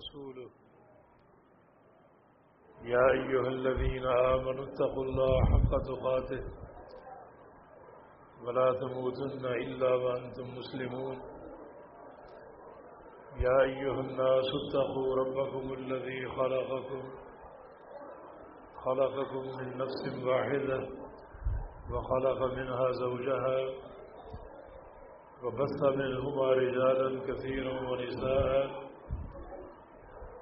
ورسوله. يا أيها الذين آمنوا اتقوا الله حق تقاته. ولا تموتن إلا وأنتم مسلمون. يا أيها الناس اتقوا ربكم الذي خلقكم. خلقكم من نفس واحدة. وخلق منها زوجها. وبث منهما رجالا كثيرا ونساء.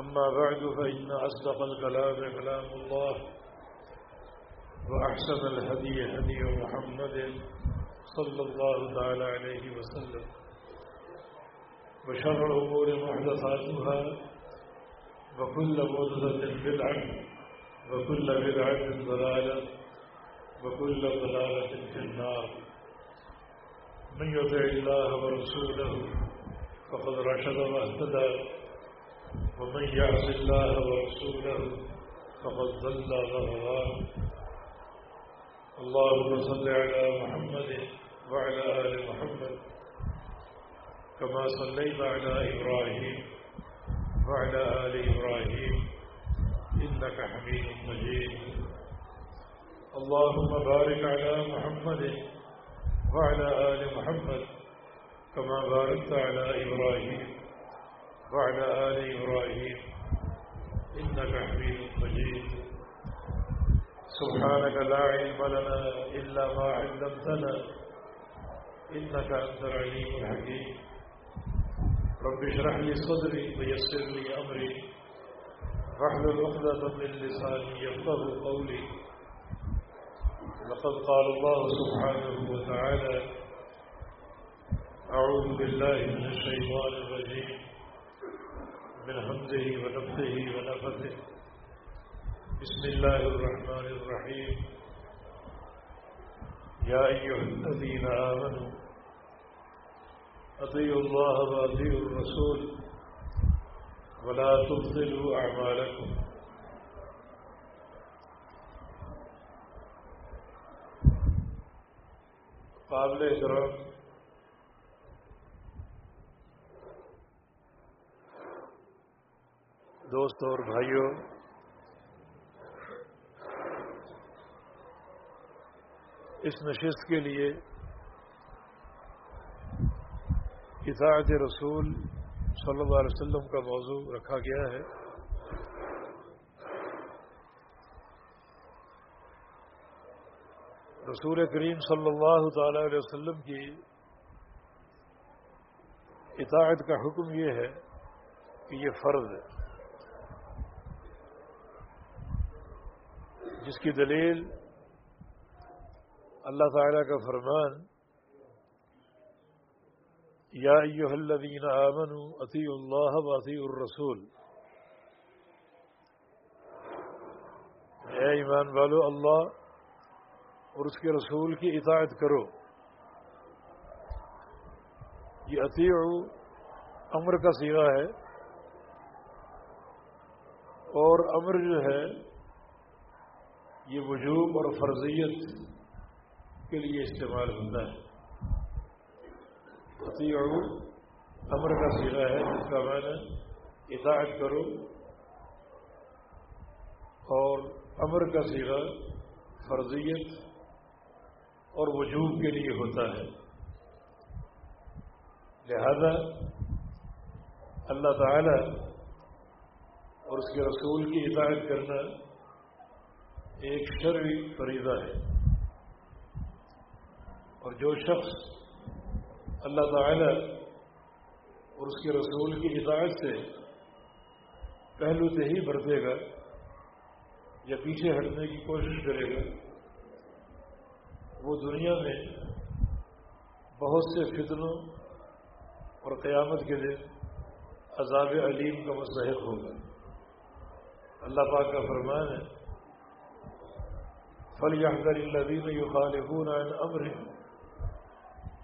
أما بعد فإن أصدق الكلام كلام الله وأحسن الهدي هدي محمد صلى الله تعالى عليه وسلم وشر الأمور محدثاتها وكل محدثة بدعة وكل بدعة ضلالة وكل ضلالة في النار. من يطع الله ورسوله فقد رشد واهتدى ومن يعص الله ورسوله فقد ضل وغوى اللهم صل على محمد وعلى آل محمد كما صليت على إبراهيم وعلى آل إبراهيم إنك حميد مجيد. اللهم بارك على محمد وعلى آل محمد كما باركت على إبراهيم. وعلى آل إبراهيم إنك حميد مجيد. سبحانك لا علم لنا إلا ما علمتنا إنك أنت العليم الحكيم. رب اشرح لي صدري ويسر لي أمري. واحلل عقدة من لساني يفقه قولي. لقد قال الله سبحانه وتعالى أعوذ بالله من الشيطان الرجيم. من حمده ونفسه ونفسه. بسم الله الرحمن الرحيم. يا أيها الذين آمنوا، أطيعوا الله وأطيعوا الرسول ولا تبطلوا أعمالكم. قابل احترام دوست اور بھائیوں اس نشست کے لیے اطاعت رسول صلی اللہ علیہ وسلم کا موضوع رکھا گیا ہے۔ رسول کریم صلی اللہ تعالی علیہ وسلم کی اطاعت کا حکم یہ ہے کہ یہ فرض ہے۔ جس کی دلیل اللہ تعالیٰ کا فرمان، یا ایوہ الذین آمنوا اطیع اللہ و اطیع الرسول۔ اے ایمان والو، اللہ اور اس کے رسول کی اطاعت کرو۔ یہ عطیع امر کا سیغہ ہے اور امر جو ہے یہ وجوب اور فرضیت کے لیے استعمال ہوتا ہے۔ امر کا سیغہ ہے، جس کا معنی اطاعت کرو۔ اور امر کا سیغہ فرضیت اور وجوب کے لیے ہوتا ہے۔ لہذا اللہ تعالی اور اس کے رسول کی اطاعت کرنا ایک شرعی فریضہ ہے۔ اور جو شخص اللہ تعالی اور اس کے رسول کی اطاعت سے پہلو سے ہی برتے گا یا پیچھے ہٹنے کی کوشش کرے گا، وہ دنیا میں بہت سے فتنوں اور قیامت کے دن عذاب علیم کا مستحق ہوگا۔ اللہ پاک کا فرمان ہے فل یحضر الذین یخالفون عن امر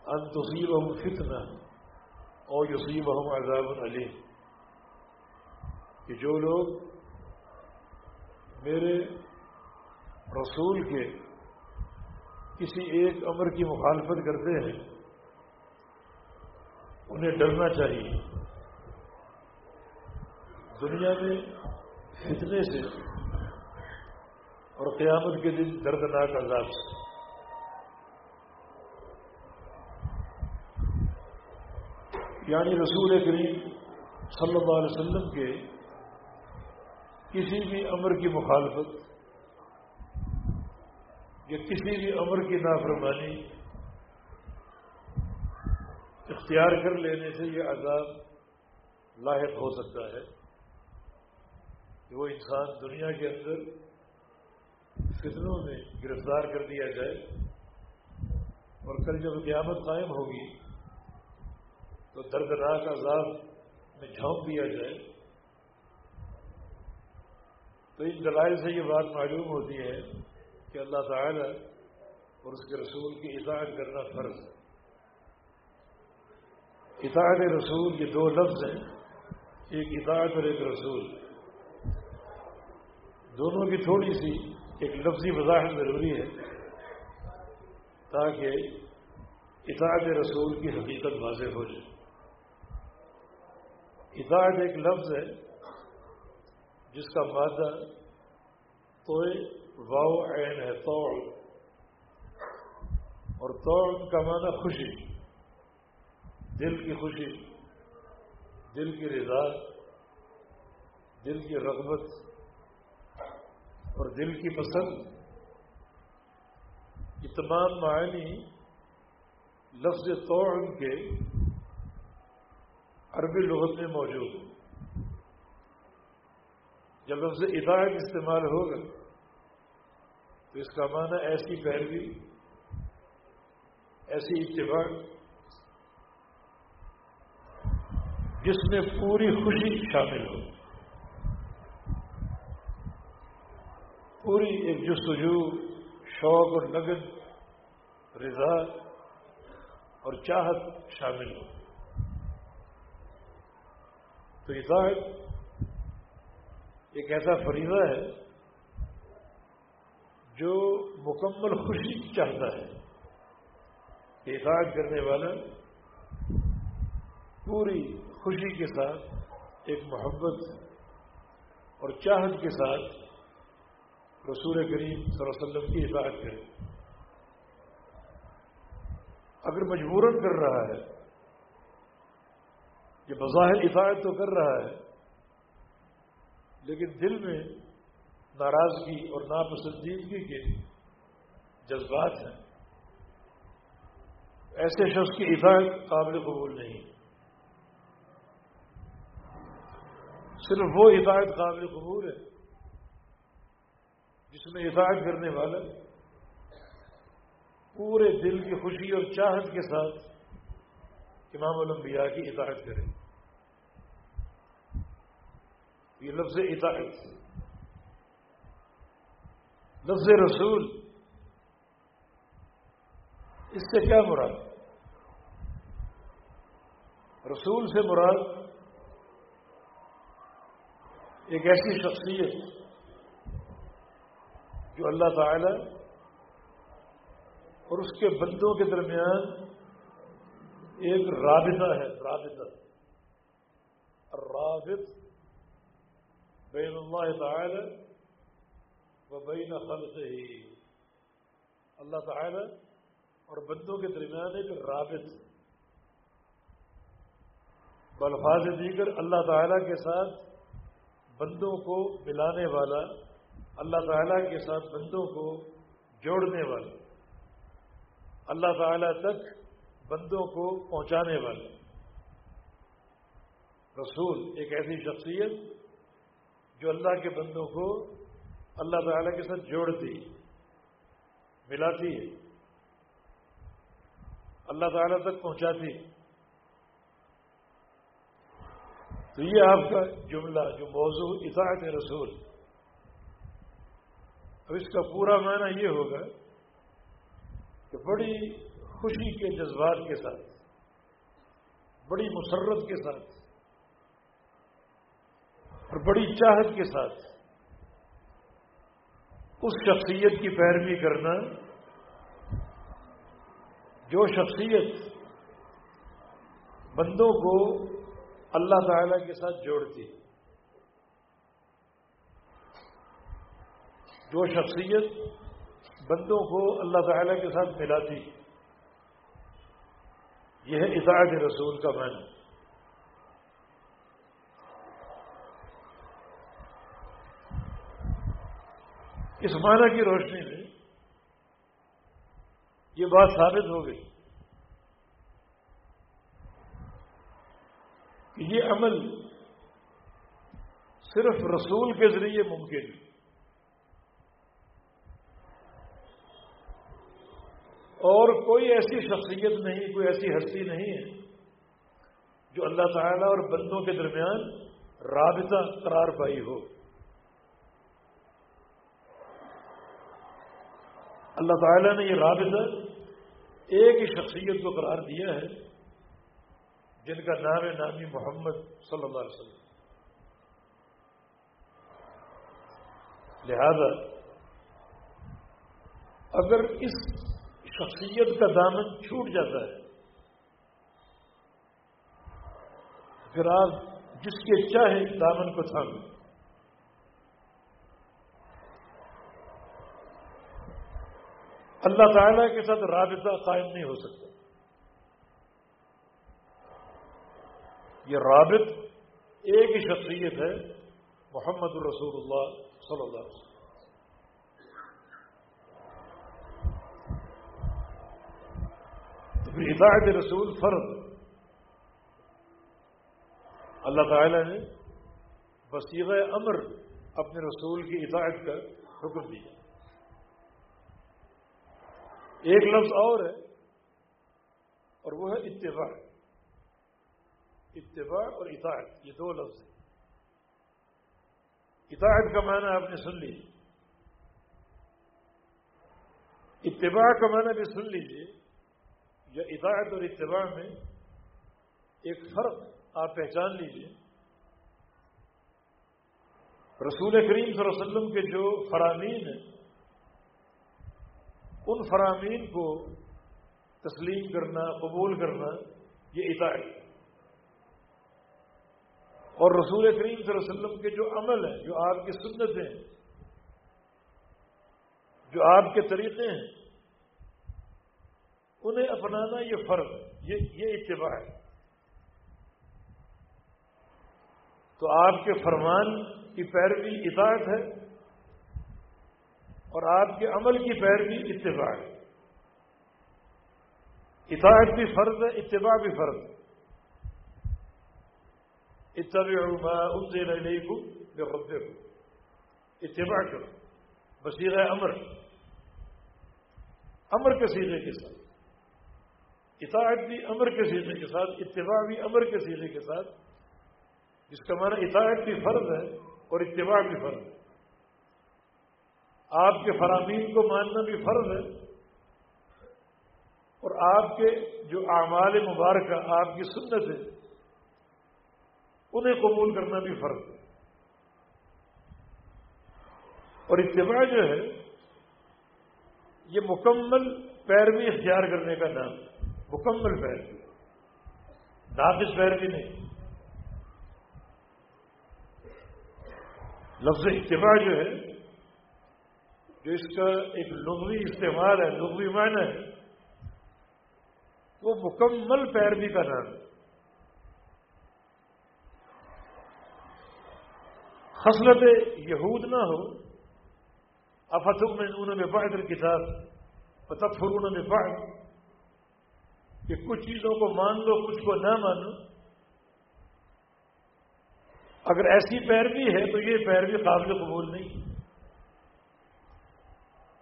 ان تصیبهم فتنہ اور یصیبهم عذاب علیم کہ جو لوگ میرے رسول کے کسی ایک امر کی مخالفت کرتے ہیں، انہیں ڈرنا چاہیے۔ دنیا میں فتنے سے اور قیامت کے دن دردناک عذاب۔ سے یعنی رسول کریم صلی اللہ علیہ وسلم کے کسی بھی امر کی مخالفت یا کسی بھی امر کی نافرمانی اختیار کر لینے سے یہ عذاب لاحق ہو سکتا ہے کہ وہ انسان دنیا کے اندر فتنوں میں گرفتار کر دیا جائے اور کل جب قیامت قائم ہوگی تو دردناک عذاب میں جھونک دیا جائے تو ان دلائل سے یہ بات معلوم ہوتی ہے کہ اللہ تعالی اور اس کے رسول کی اطاعت کرنا فرض ہے۔ اطاعت رسول یہ دو لفظ ہیں، ایک اطاعت اور ایک رسول۔ دونوں کی تھوڑی سی ایک لفظی وضاحت ضروری ہے تاکہ اطاعت رسول کی حقیقت واضح ہو جائے۔ اطاعت ایک لفظ ہے جس کا مادہ تو واؤ عین ہے توڑ اور توڑ کا معنی خوشی، دل کی خوشی، دل کی رضا، دل کی رغبت۔ اور دل کی پسند۔ یہ تمام معنی لفظ توڑ کے عربی لغت میں موجود ہے جب لفظ اطاعت استعمال ہوگا، تو اس کا معنی ایسی پیروی، ایسی اتباع، جس میں پوری خوشی شامل ہو۔ پوری ایک جستجو شوق اور لگن رضا اور چاہت شامل ہو۔ تو اطاعت ایک ایسا فریضہ ہے جو مکمل خوشی چاہتا ہے۔ کہ اطاعت کرنے والا پوری خوشی کے ساتھ، ایک محبت اور چاہت کے ساتھ رسول کریم صلی اللہ علیہ وسلم کی اطاعت کرے۔ اگر مجبوراً کر رہا ہے کہ بظاہر اطاعت تو کر رہا ہے، لیکن دل میں ناراضگی اور ناپسندیدگی کے جذبات ہیں۔ ایسے شخص کی اطاعت قابل قبول نہیں۔ صرف وہ اطاعت قابل قبول ہے جس میں اطاعت کرنے والا پورے دل کی خوشی اور چاہت کے ساتھ امام الانبیاء کی اطاعت کرے۔ یہ لفظ اطاعت۔ لفظ رسول۔ اس سے کیا مراد؟ رسول سے مراد ایک ایسی شخصیت جو اللہ تعالی اور اس کے بندوں کے درمیان ایک رابطہ ہے، رابطہ۔ رابط بین اللہ تعالی و بین خلق ہی اللہ تعالی اور بندوں کے درمیان ایک رابط۔ بلفاظ دیگر اللہ تعالی کے ساتھ بندوں کو ملانے والا اللہ تعالی کے ساتھ بندوں کو جوڑنے والا اللہ تعالی تک بندوں کو پہنچانے والے۔ رسول ایک ایسی شخصیت جو اللہ کے بندوں کو اللہ تعالی کے ساتھ جوڑتی، ملاتی ہے، اللہ تعالی تک پہنچاتی۔ تو یہ آپ کا جملہ، جو موضوع اطاعت رسول اب اس کا پورا معنی یہ ہوگا کہ بڑی خوشی کے جذبات کے ساتھ، بڑی مسرت کے ساتھ، اور بڑی چاہت کے ساتھ اس شخصیت کی پیروی کرنا جو شخصیت بندوں کو اللہ تعالی کے ساتھ جوڑتی ہے۔ جو شخصیت بندوں کو اللہ تعالی کے ساتھ ملاتی یہ ہے اطاعت رسول کا معنی۔ اس معنی کی روشنی میں یہ بات ثابت ہو گئی کہ یہ عمل صرف رسول کے ذریعے ممکن ہے۔ اور کوئی ایسی شخصیت نہیں، کوئی ایسی ہستی نہیں ہے جو اللہ تعالیٰ اور بندوں کے درمیان رابطہ قرار پائی ہو۔ اللہ تعالیٰ نے یہ رابطہ ایک ہی شخصیت کو قرار دیا ہے، جن کا نام نامی محمد صلی اللہ علیہ وسلم۔ لہذا اگر اس شخصیت کا دامن چھوٹ جاتا ہے۔ پھر آپ جس کے چاہے دامن کو تھامیں۔ اللہ تعالیٰ کے ساتھ رابطہ قائم نہیں ہو سکتا۔ یہ رابط ایک ہی شخصیت ہے، محمد الرسول اللہ صلی اللہ علیہ وسلم۔ تو پھر ہدایت رسول فرض۔ اللہ تعالی نے بصیغ امر اپنے رسول کی ہدایت کا حکم دیا۔ ایک لفظ اور ہے اور وہ ہے اتباع۔ اتباع اور اطاعت، یہ دو لفظ ہیں۔ اطاعت کا معنی آپ نے سن لی اتباع کا معنی بھی سن لیجیے یا اطاعت اور اتباع میں ایک فرق آپ پہچان لیجیے رسول کریم صلی اللہ علیہ وسلم کے جو فرامین ہیں، ان فرامین کو تسلیم کرنا، قبول کرنا یہ اطاعت اور رسول کریم صلی اللہ علیہ وسلم کے جو عمل ہیں، جو آپ کی سنت ہیں، جو آپ کے طریقے ہیں انہیں اپنانا یہ فرق یہ یہ اتباع ہے۔ تو آپ کے فرمان کی پیروی اطاعت ہے اور آپ کے عمل کی پیروی اتباع ہے۔ اطاعت بھی فرض ہے، اتباع بھی فرض اتباع انزل الیکم بربکم۔ اتباع کرو بصیر امر۔ امر کے سیرے کے ساتھ۔ اطاعت بھی امر کے سیرے کے ساتھ، اتباع بھی امر کے سیرے کے ساتھ۔ جس کا معنی اطاعت بھی فرض ہے اور اتباع بھی فرض ہے۔ آپ کے فرامین کو ماننا بھی فرض ہے اور آپ کے جو اعمال مبارکہ، آپ کی سنت ہے، انہیں قبول کرنا بھی فرض ہے۔ اور اتباع جو ہے، یہ مکمل پیروی اختیار کرنے کا نام ہے۔ مکمل پیروی ناقص پیروی نہیں۔ لفظ اتباع جو ہے، جو اس کا ایک لغوی استعمال ہے، لغوی معنی ہے، وہ مکمل پیروی کا نام ہے۔ خصلت یہود نہ ہو افتم میں انہوں نے پڑھ کر کتاب فتفر انہوں نے پڑھ کہ کچھ چیزوں کو مان لو، کچھ کو نہ مانو۔ اگر ایسی پیروی ہے تو یہ پیروی قابل قبول نہیں۔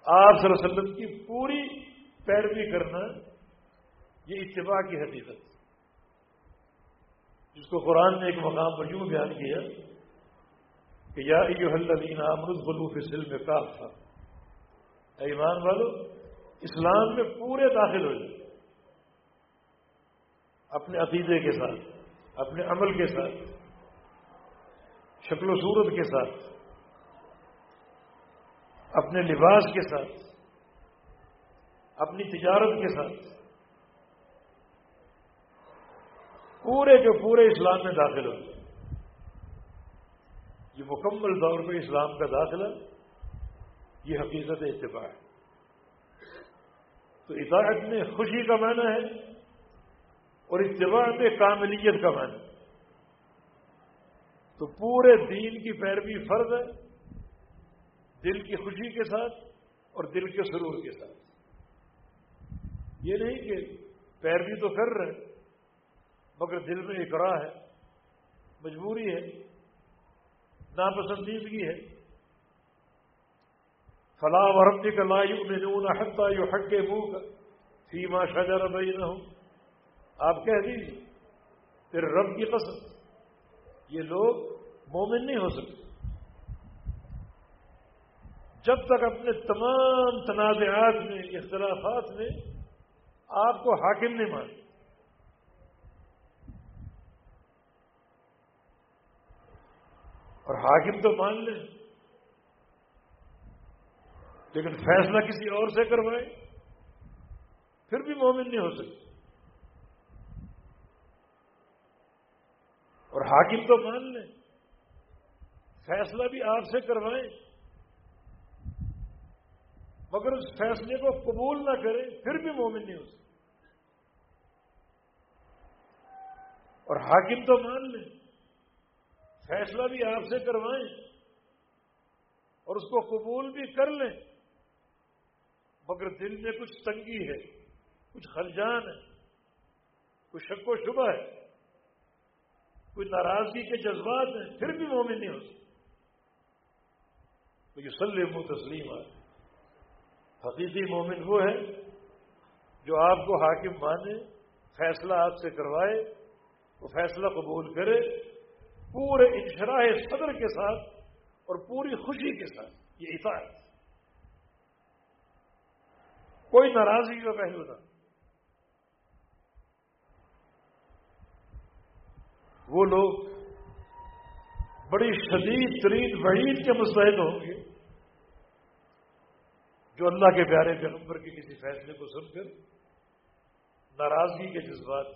آپ صلی اللہ علیہ وسلم کی پوری پیروی کرنا یہ اتباع کی حقیقت جس کو قرآن نے ایک مقام پر یوں بیان کیا کہ یا الذین امرد بلوف سل میں کاف تھا ایمان والو، اسلام میں پورے داخل ہو جائے اپنے عقیدے کے ساتھ، اپنے عمل کے ساتھ، شکل و صورت کے ساتھ، اپنے لباس کے ساتھ، اپنی تجارت کے ساتھ، پورے کے پورے اسلام میں داخل ہو یہ مکمل طور پہ اسلام کا داخلہ، یہ حقیقت اتباع ہے۔ تو اطاعت میں خوشی کا معنی ہے۔ اور اتباع میں کاملیت کا معنی تو پورے دین کی پیروی فرض ہے، دل کی خوشی کے ساتھ اور دل کے سرور کے ساتھ۔ یہ نہیں کہ پیروی تو کر رہے مگر دل میں اقرا ہے، مجبوری ہے، ناپسندیدگی ہے۔ فلاں ورمنے کا لا یؤمنون حتى يحكموك فيما شجر بينهم۔ آپ کہہ دیجیے پھر رب کی قسم، یہ لوگ مومن نہیں ہو سکتے۔ جب تک اپنے تمام تنازعات میں، اختلافات میں آپ کو حاکم نہیں مانے۔ اور حاکم تو مان لیں، لیکن فیصلہ کسی اور سے کروائے پھر بھی مومن نہیں ہو سکتے۔ اور حاکم تو مان لیں۔ فیصلہ بھی آپ سے کروائیں۔ مگر اس فیصلے کو قبول نہ کرے پھر بھی مومن نہیں ہو اور حاکم تو مان لیں۔ فیصلہ بھی آپ سے کروائیں اور اس کو قبول بھی کر لیں۔ مگر دل میں کچھ تنگی ہے، کچھ خلجان ہے، کچھ شک و شبہ ہے۔ کوئی ناراضگی کے جذبات ہیں، پھر بھی مومن نہیں ہو سکتے تو یہ سلم و تسلیم ہے حقیقی مومن وہ ہے جو آپ کو حاکم مانے، فیصلہ آپ سے کروائے وہ فیصلہ قبول کرے، پورے انشراح صدر کے ساتھ اور پوری خوشی کے ساتھ۔ یہ اطاعت۔ کوئی ناراضگی کا پہلو نہ۔ وہ لوگ بڑی شدید ترین وعید کے مستحد ہوں گے جو اللہ کے پیارے پیغمبر کے کسی فیصلے کو سن کر ناراضگی کے جذبات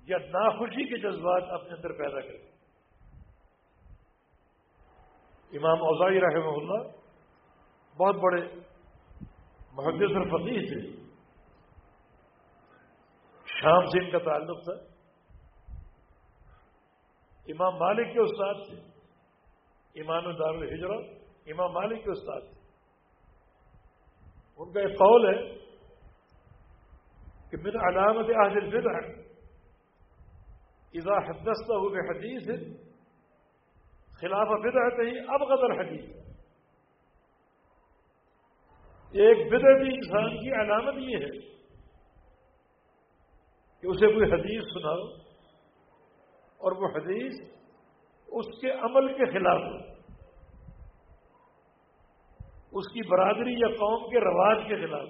یا ناخوشی کے جذبات اپنے اندر پیدا کریں۔ امام اوزائی رحمہ اللہ بہت بڑے محدث اور فقیر تھے۔ شام سے ان کا تعلق تھا۔ امام مالک کے استاد تھے۔ امام دار الحجرت امام مالک کے استاد تھے۔ ان کا ایک قول ہے کہ من علامت حاضر البدع، اذا حدثته بحديث خلاف بدعته ابغض الحديث ایک بدعتی انسان کی علامت یہ ہے کہ اسے کوئی حدیث سناؤ۔ اور وہ حدیث اس کے عمل کے خلاف ہو۔ اس کی برادری یا قوم کے رواج کے خلاف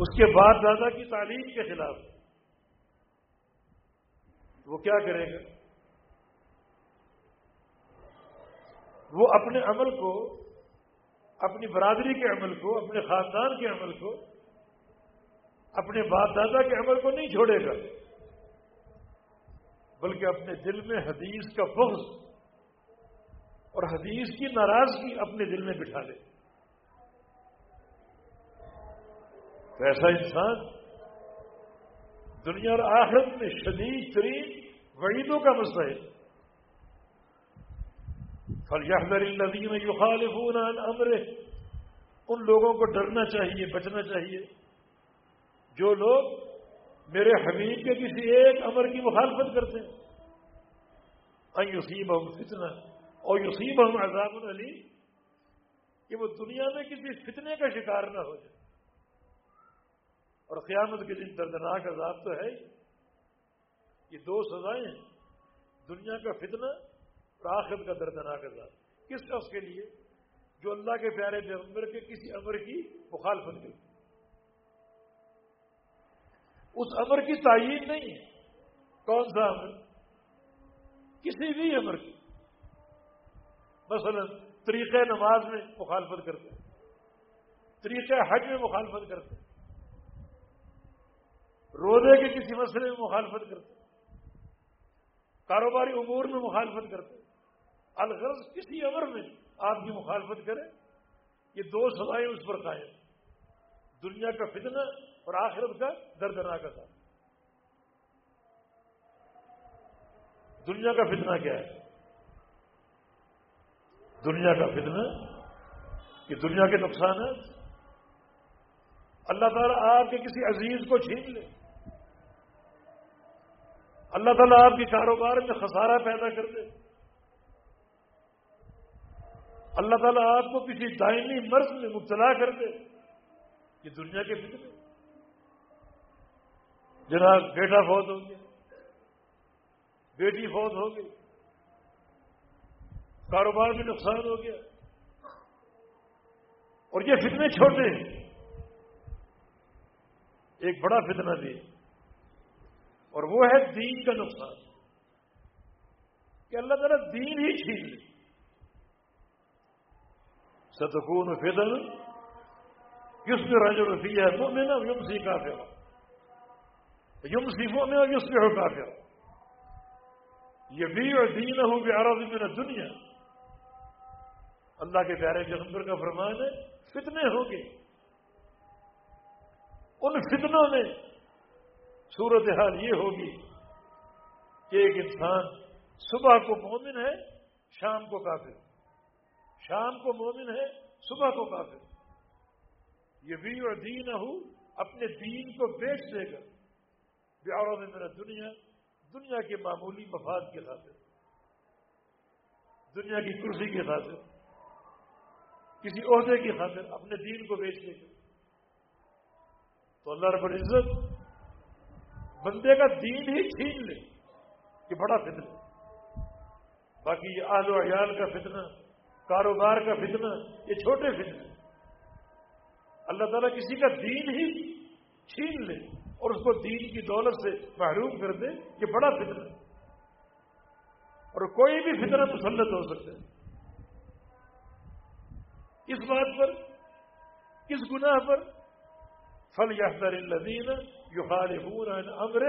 اس کے بعد دادا کی تعلیم کے خلاف وہ کیا کرے گا؟ وہ اپنے عمل کو، اپنی برادری کے عمل کو، اپنے خاندان کے عمل کو، اپنے باپ دادا کے عمل کو نہیں چھوڑے گا۔ بلکہ اپنے دل میں حدیث کا بغض اور حدیث کی ناراضگی اپنے دل میں بٹھا لے تو ایسا انسان دنیا اور آخرت میں شدید ترین وعیدوں کا مسئلہ ہے۔ فلیحذر الذین یخالفون عن امرہ ان لوگوں کو ڈرنا چاہیے، بچنا چاہیے۔ جو لوگ میرے حبیب کے کسی ایک امر کی مخالفت کرتے ہیں۔ یوسیب ہم فتنا اور یوسیب ہم عذاب علی کہ وہ دنیا میں کسی فتنے کا شکار نہ ہو جائے۔ اور قیامت کے دن دردناک عذاب تو ہے یہ دو سزائیں ہیں۔ دنیا کا فتنہ اور آخرت کا دردناک عذاب۔ کس شخص کے لیے؟ جو اللہ کے پیارے پیغمبر کے کسی امر کی مخالفت کرتی اس امر کی تعین نہیں ہے۔ کون سا امر؟ کسی بھی امر کی۔ مثلا طریقہ نماز میں مخالفت کرتے طریقہ حج میں مخالفت کرتے روزے کے کسی مسئلے میں مخالفت کرتے کاروباری امور میں مخالفت کرتے الغرض کسی امر میں آپ کی مخالفت کرے، یہ دو سزائیں اس پر قائم دنیا کا فتنہ اور آخرت کا دردناک تھا دنیا کا فتنہ کیا ہے؟ دنیا کا فتنہ کہ دنیا کے نقصانات اللہ تعالیٰ آپ کے کسی عزیز کو چھین لے۔ اللہ تعالیٰ آپ کے کاروبار میں خسارہ پیدا کر دے۔ اللہ تعالیٰ آپ کو کسی دائمی مرض میں مبتلا کر دے۔ یہ دنیا کے فکر جناب بیٹا فوت ہو گیا، بیٹی فوت ہو گئی، کاروبار میں نقصان ہو گیا۔ اور یہ فتنے چھوٹے ہیں ایک بڑا فتنہ بھی اور وہ ہے دین کا نقصان۔ کہ اللہ تعالیٰ دین ہی چھین لے۔ ستکون فدن کس میں رجل فیہ مؤمن اور یمسی کافر یمسی مؤمن اور یسبح کافر یہ بھی اور دین ہوں گے عرض میں دنیا اللہ کے پیارے جنمبر کا فرمان ہے فتنے ہوں گے ان فتنوں میں صورت حال یہ ہوگی کہ ایک انسان صبح کو مومن ہے شام کو کافر شام کو مومن ہے صبح کو کافر یہ بھی اور دین ہوں اپنے دین کو بیچ دے گا بیاروں میں میرا دنیا دنیا کے معمولی مفاد کے خاطر، دنیا کی کرسی کے خاطر، کسی عہدے کی خاطر، اپنے دین کو بیچ دے تو اللہ رب العزت بندے کا دین ہی چھین لے یہ بڑا فتنہ باقی یہ آل و عیال کا فتنہ، کاروبار کا فتنہ، یہ چھوٹے فتنے۔ اللہ تعالیٰ کسی کا دین ہی چھین لے۔ اور اس کو دین کی دولت سے محروم کر دے یہ بڑا فتنہ اور کوئی بھی فتنہ مسلط ہو سکتا ہے۔ اس بات پر کس گناہ پر فل یافر الدین یو خالبور امر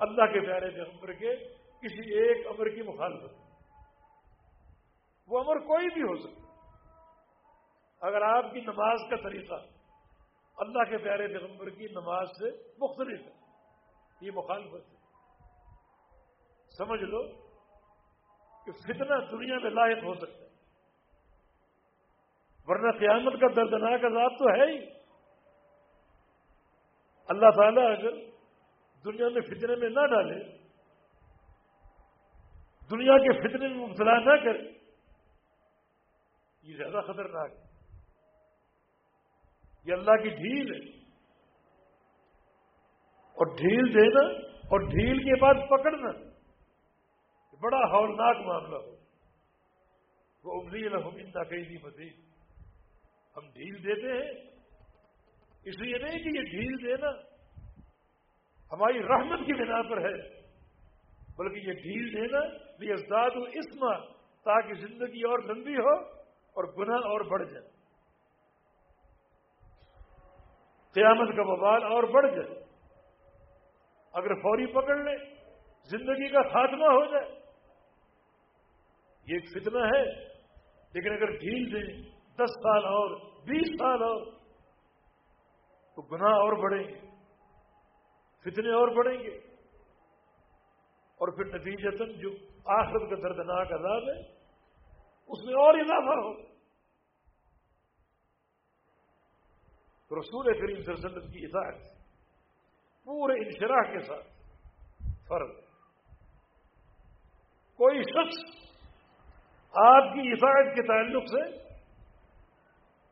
اللہ کے پیارے کے امر کے کسی ایک امر کی مخالفت۔ وہ امر کوئی بھی ہو سکتا اگر آپ کی نماز کا طریقہ اللہ کے پیارے پیغمبر کی نماز سے مختلف ہے۔ یہ مخالفت ہے۔ سمجھ لو کہ فتنہ دنیا میں لاحق ہو سکتا ہے۔ ورنہ قیامت کا دردناک عذاب تو ہے ہی۔ اللہ تعالیٰ اگر دنیا میں فتنے میں نہ ڈالے، دنیا کے فتنے میں مبتلا نہ کرے، یہ زیادہ خطرناک ہے۔ یہ اللہ کی ڈھیل ہے۔ اور ڈھیل دینا اور ڈھیل کے بعد پکڑنا بڑا ہولناک معاملہ ہو۔ وہ املی الحم قیدی مزید۔ ہم ڈھیل دیتے ہیں۔ اس لیے نہیں کہ یہ ڈھیل دینا ہماری رحمت کی بنا پر ہے، بلکہ یہ ڈھیل دینا یہ ازداد و اسما، تاکہ زندگی اور لمبی ہو اور گناہ اور بڑھ جائے۔ قیامت کا بوال اور بڑھ جائے۔ اگر فوری پکڑ لے، زندگی کا خاتمہ ہو جائے۔ یہ ایک فتنہ ہے۔ لیکن اگر ڈھیل دیں دس سال اور، بیس سال اور، تو گناہ اور بڑھیں گے، فتنے اور بڑھیں گے۔ اور پھر نتیجتاً جو آخرت کا دردناک عذاب ہے، اس میں اور اضافہ ہو رسول کریم صلی اللہ علیہ وسلم کی اطاعت پورے انشراح کے ساتھ، فرض۔ کوئی شخص آپ کی اطاعت کے تعلق سے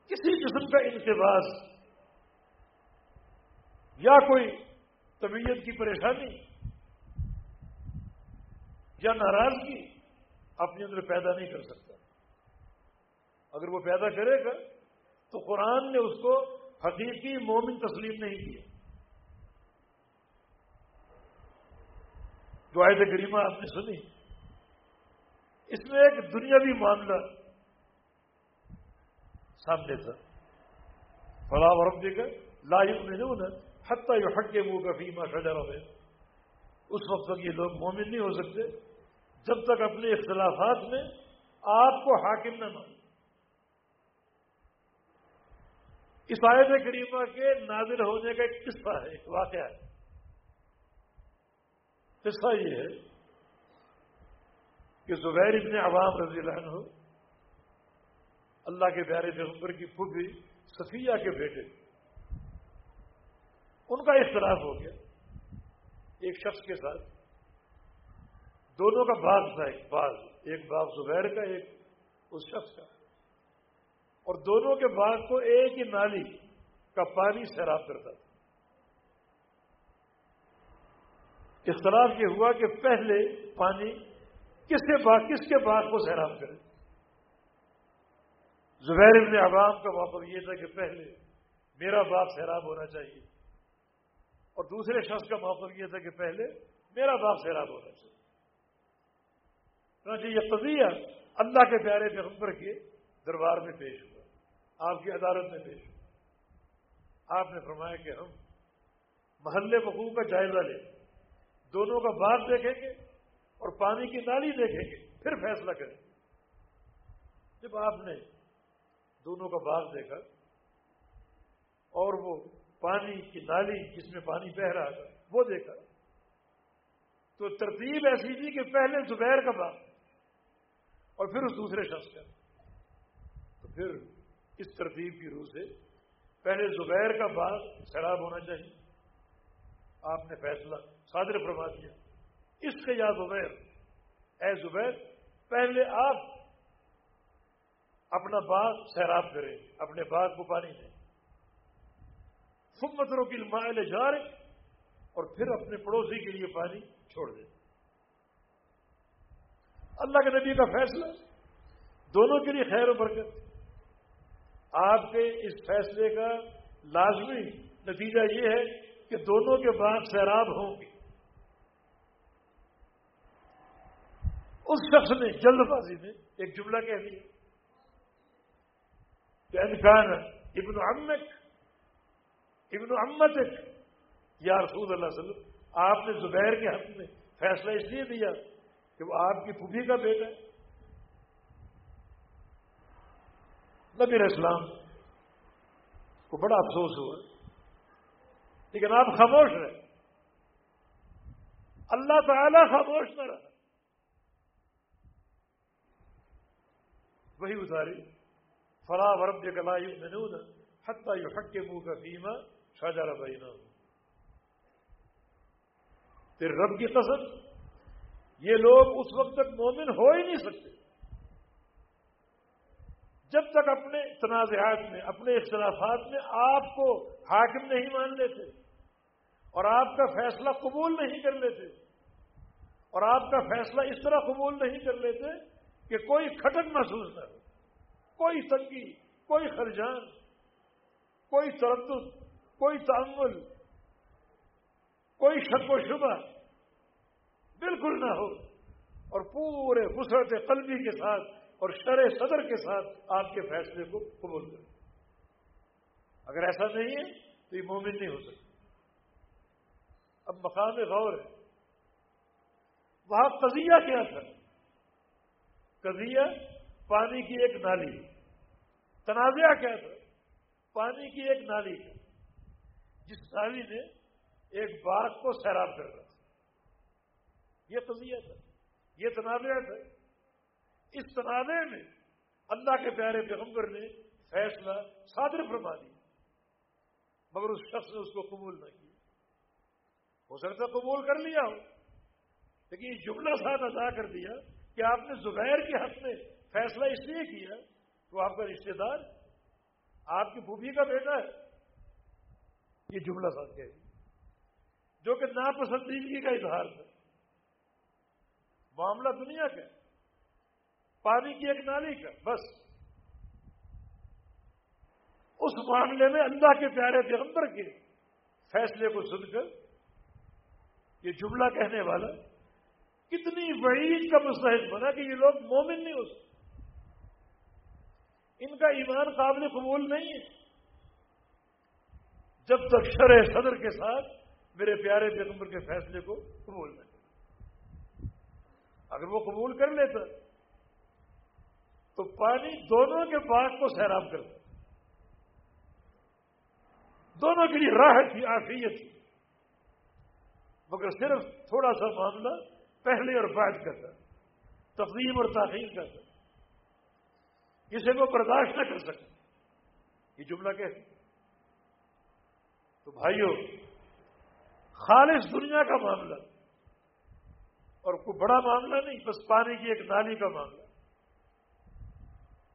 کسی قسم کا انتباس یا کوئی طبیعت کی پریشانی یا ناراضگی اپنے اندر پیدا نہیں کر سکتا۔ اگر وہ پیدا کرے گا تو قرآن نے اس کو حقیقی مومن تسلیم نہیں کیا جو آئے کریمہ آپ نے سنی۔ اس میں ایک دنیاوی معاملہ سامنے تھا۔ فلاح ورم جی کا لاجک میں جو حتیٰ یہ ہٹ کے منہ کا فیما شجروں میں اس وقت تک یہ لوگ مومن نہیں ہو سکتے۔ جب تک اپنے اختلافات میں آپ کو حاکم نہ مانے۔ اس آیت کریمہ کے نازل ہونے کا ایک قصہ ہے، ایک واقعہ ہے۔ قصہ یہ ہے کہ زبیر ابن عوام رضی اللہ عنہ اللہ کے پیارے پیغمبر کی پھوپھی صفیہ کے بیٹے، ان کا اختلاف ہو گیا۔ ایک شخص کے ساتھ دونوں کا باغ تھا، ایک باغ ایک باغ زبیر کا، ایک اس شخص کا۔ اور دونوں کے باغ کو ایک ہی نالی کا پانی سیراب کرتا تھا۔ اختلاف یہ ہوا کہ پہلے پانی کس کے باغ کس کے باغ کو سیراب کرے۔ زبیر ابن عوام کا موقف یہ تھا کہ پہلے میرا باغ سیراب ہونا چاہیے۔ اور دوسرے شخص کا موقف یہ تھا کہ پہلے میرا باغ سیراب ہونا چاہیے۔ یہ قضیہ اللہ کے پیارے پیغمبر کے دربار میں پیش ہوا۔ آپ کی عدالت میں پیش آپ نے فرمایا کہ ہم محلے بخو کا جائزہ لیں۔ دونوں کا باغ دیکھیں گے اور پانی کی نالی دیکھیں گے، پھر فیصلہ کریں۔ جب آپ نے دونوں کا باغ دیکھا اور وہ پانی کی نالی جس میں پانی بہ رہا تھا، وہ دیکھا، تو ترتیب ایسی تھی کہ پہلے زبیر کا باغ اور پھر اس دوسرے شخص کا۔ تو پھر اس ترتیب کی روح سے۔ پہلے زبیر کا باغ شراب ہونا چاہیے۔ آپ نے فیصلہ صادر فرما دیا۔ اس کے یا زبیر، اے زبیر، پہلے آپ اپنا باغ سیراب کریں، اپنے باغ کو پانی دیں۔ سمتروں کی مائل جا رہے اور پھر اپنے پڑوسی کے لیے پانی چھوڑ دیں۔ اللہ کے نبی کا فیصلہ۔ دونوں کے لیے خیر و برکت۔ آپ کے اس فیصلے کا لازمی نتیجہ یہ ہے کہ دونوں کے بعد سیراب ہوں گے۔ اس شخص نے جلد بازی میں ایک جملہ کہہ دیا کہ انکان ابن امک ابن امت یا رسول اللہ علیہ وسلم، آپ نے زبیر کے حق میں فیصلہ اس لیے دیا کہ وہ آپ کی پھوپھی کا بیٹا ہے۔ نبی اسلام کو بڑا افسوس ہوا۔ لیکن آپ خاموش رہے۔ اللہ تعالی خاموش نہ رہا۔ وہی اتاری فلاح ورب کے گلائی حتہ یو حق کے منہ کا فیما شاہجہ بھائی نہ رب کی قسم، یہ لوگ اس وقت تک مومن ہو ہی نہیں سکتے۔ جب تک اپنے تنازعات میں، اپنے اختلافات میں آپ کو حاکم نہیں مان لیتے اور آپ کا فیصلہ قبول نہیں کر لیتے اور آپ کا فیصلہ اس طرح قبول نہیں کر لیتے کہ کوئی کھٹک محسوس نہ ہو، کوئی تنگی، کوئی خرجان، کوئی تردد، کوئی تعمل کوئی شک و شبہ بالکل نہ ہو اور پورے وسرت قلبی کے ساتھ اور شر صدر کے ساتھ آپ کے فیصلے کو قبول کریں۔ اگر ایسا نہیں ہے تو یہ مومن نہیں ہو سکتا۔ اب مقام غور ہے۔ وہاں قضیہ کیا تھا؟ قضیہ پانی کی ایک نالی۔ تنازعہ کیا تھا؟ پانی کی ایک نالی۔ کا جس نالی نے ایک باغ کو سیراب کر رہا تھا یہ قضیہ تھا۔ یہ تنازعہ تھا۔ اس تنازع میں اللہ کے پیارے پیغمبر نے فیصلہ صادر فرما دیا۔ مگر اس شخص نے اس کو قبول نہ کیا۔ ہو سکتا قبول کر لیا ہو، لیکن یہ جملہ ساتھ ادا کر دیا کہ آپ نے زبیر کے حق میں فیصلہ اس لیے کیا تو آپ کا رشتے دار، آپ کی بوبھی کا بیٹا ہے۔ یہ جملہ ساتھ کہہ جو کہ ناپسندیدگی کا اظہار تھا۔ معاملہ دنیا کا پانی کی ایک نالی کا، بس۔ اس معاملے میں اللہ کے پیارے پیغمبر کے فیصلے کو سن کر یہ جملہ کہنے والا کتنی وعید کا مستحق بنا کہ یہ لوگ مومن نہیں ہو سکتے۔ ان کا ایمان قابل قبول نہیں ہے۔ جب تک شرح صدر کے ساتھ میرے پیارے پیغمبر کے فیصلے کو قبول نہیں اگر وہ قبول کر لیتا تو پانی دونوں کے باغ کو سیراب کرتا دونوں کے لیے راحت تھی آفیت تھی۔ مگر صرف تھوڑا سا معاملہ پہلے اور بعد کا تھا، تقدیم اور تاخیر کا تھا۔ اسے وہ برداشت نہ کر سکے۔ یہ جملہ کیسے تو بھائیوں خالص دنیا کا معاملہ اور کوئی بڑا معاملہ نہیں، بس پانی کی ایک نالی کا معاملہ۔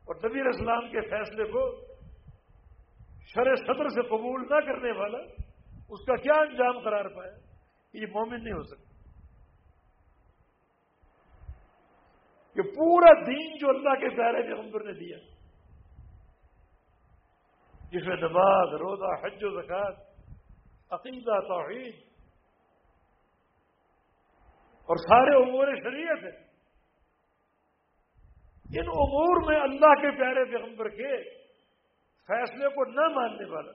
اور نبی اسلام کے فیصلے کو شر صدر سے قبول نہ کرنے والا اس کا کیا انجام قرار پایا؟ یہ مومن نہیں ہو سکتا۔ کہ پورا دین جو اللہ کے پیارے پیغمبر نے دیا، جس میں نماز، روزہ، حج و زکات عقیدہ، توحید اور سارے امور شریعت ہیں۔ ان امور میں اللہ کے پیارے پیغمبر کے فیصلے کو نہ ماننے والا۔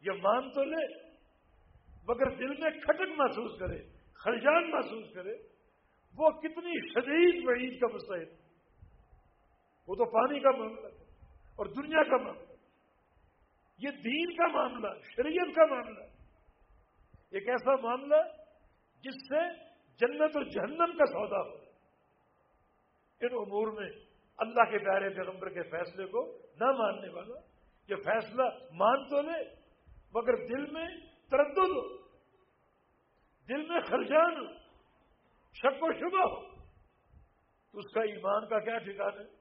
یہ مان تو لے، مگر دل میں کھٹک محسوس کرے خرجان محسوس کرے۔ وہ کتنی شدید وعید کا مستحد وہ تو پانی کا معاملہ ہے اور دنیا کا معاملہ یہ دین کا معاملہ، شریعت کا معاملہ ایک ایسا معاملہ جس سے جنت اور جہنم کا سودا ہو۔ ان امور میں اللہ کے پیارے پیغمبر کے فیصلے کو نہ ماننے والا، یہ فیصلہ مان تو لے، مگر دل میں تردد ہو، دل میں خرجان ہو، شک و شبہ ہو۔ تو اس کا ایمان کا کیا ٹھکانا ہے؟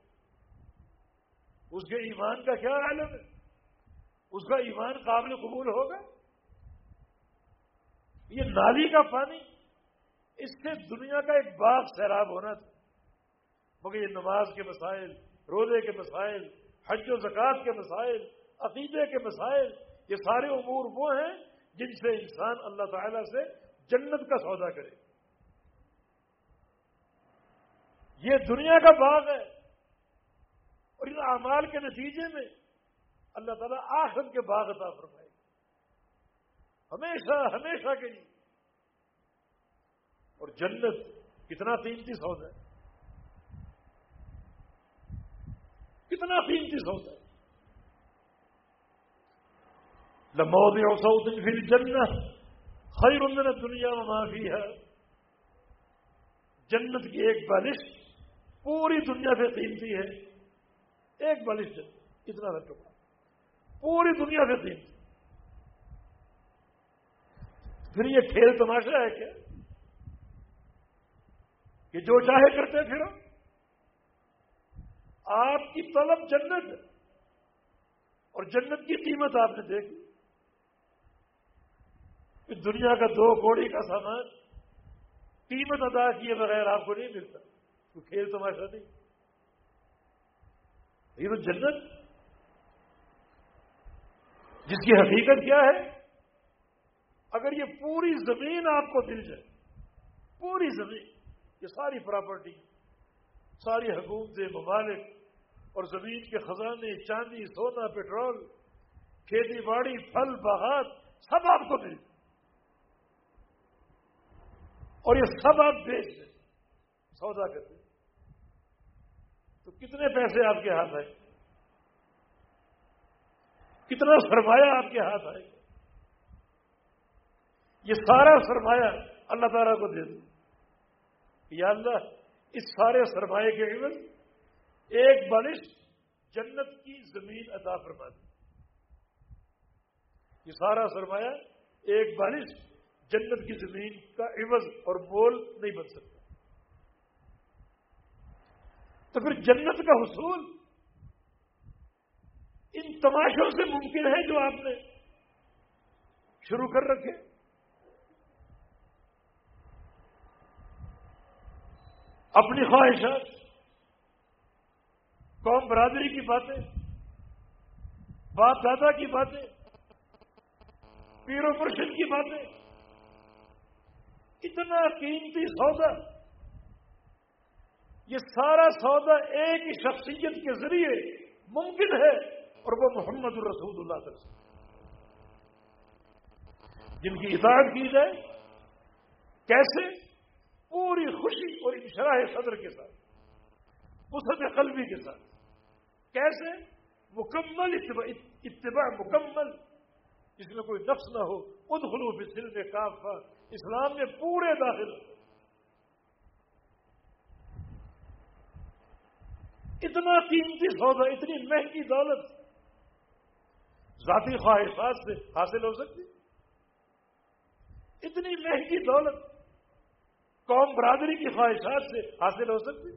اس کے ایمان کا کیا عالم ہے؟ اس کا ایمان قابل قبول ہوگا؟ یہ نالی کا پانی، اس سے دنیا کا ایک باغ سیراب ہونا تھا۔ مگر یہ نماز کے مسائل، روزے کے مسائل، حج و زکوٰۃ کے مسائل، عقیدے کے مسائل، یہ سارے امور وہ ہیں جن سے انسان اللہ تعالی سے جنت کا سودا کرے۔ یہ دنیا کا باغ ہے اور ان اعمال کے نتیجے میں اللہ تعالیٰ آخر کے باغ عطا فرمائے۔ ہمیشہ ہمیشہ کے لیے۔ اور جنت کتنا قیمتی سودا ہے۔ کتنا قیمتی سودا ہے۔ لموضع صوت فی الجنہ، خیر من دنیا میں معافی ہے جنت کی ایک بالش پوری دنیا سے قیمتی ہے۔ ایک بالش اتنا ٹکڑا پوری دنیا سے قیمتی۔ پھر یہ کھیل تماشا ہے کیا؟ کہ جو چاہے کرتے پھر آپ کی طلب جنت ہے۔ اور جنت کی قیمت آپ نے دیکھی۔ کہ دنیا کا دو کوڑی کا سامان قیمت ادا کیے بغیر آپ کو نہیں ملتا۔ تو کھیل تماشا نہیں۔ یہ تو جنت۔ جس کی حقیقت کیا ہے؟ اگر یہ پوری زمین آپ کو مل جائے، پوری زمین، یہ ساری پراپرٹی، ساری حکومتیں ممالک اور زمین کے خزانے، چاندی، سونا پیٹرول کھیتی باڑی، پھل، باغات، سب آپ کو مل اور یہ سب آپ بیچ دیں۔ سودا کرتے تو کتنے پیسے آپ کے ہاتھ آئے؟ کتنا سرمایہ آپ کے ہاتھ آئے؟ یہ سارا سرمایہ اللہ تعالیٰ کو دے دوں یا اللہ، اس سارے سرمایہ کے عوض ایک بارش جنت کی زمین عطا فرما دی یہ سارا سرمایہ ایک بارش جنت کی زمین کا عوض اور مول نہیں بن سکتا۔ تو پھر جنت کا حصول ان تماشوں سے ممکن ہے جو آپ نے شروع کر رکھے؟ اپنی خواہشات قوم برادری کی باتیں، باپ دادا کی باتیں، پیر و پرشن کی باتیں۔ اتنا قیمتی سودا، یہ سارا سودا ایک ہی شخصیت کے ذریعے ممکن ہے اور وہ محمد الرسول اللہ وسلم۔ جن کی اطاعت کی جائے، کیسے؟ پوری خوشی اور انشراح صدر کے ساتھ وسط قلبی کے ساتھ۔ کیسے؟ مکمل اتباع مکمل۔ جس میں کوئی نفس نہ ہو۔ خود خلوف سل میں کافا اسلام میں پورے داخل اتنا قیمتی سودا، اتنی مہنگی دولت۔ ذاتی خواہشات سے حاصل ہو سکتی۔ اتنی مہنگی دولت۔ قوم برادری کی خواہشات سے حاصل ہو سکتی۔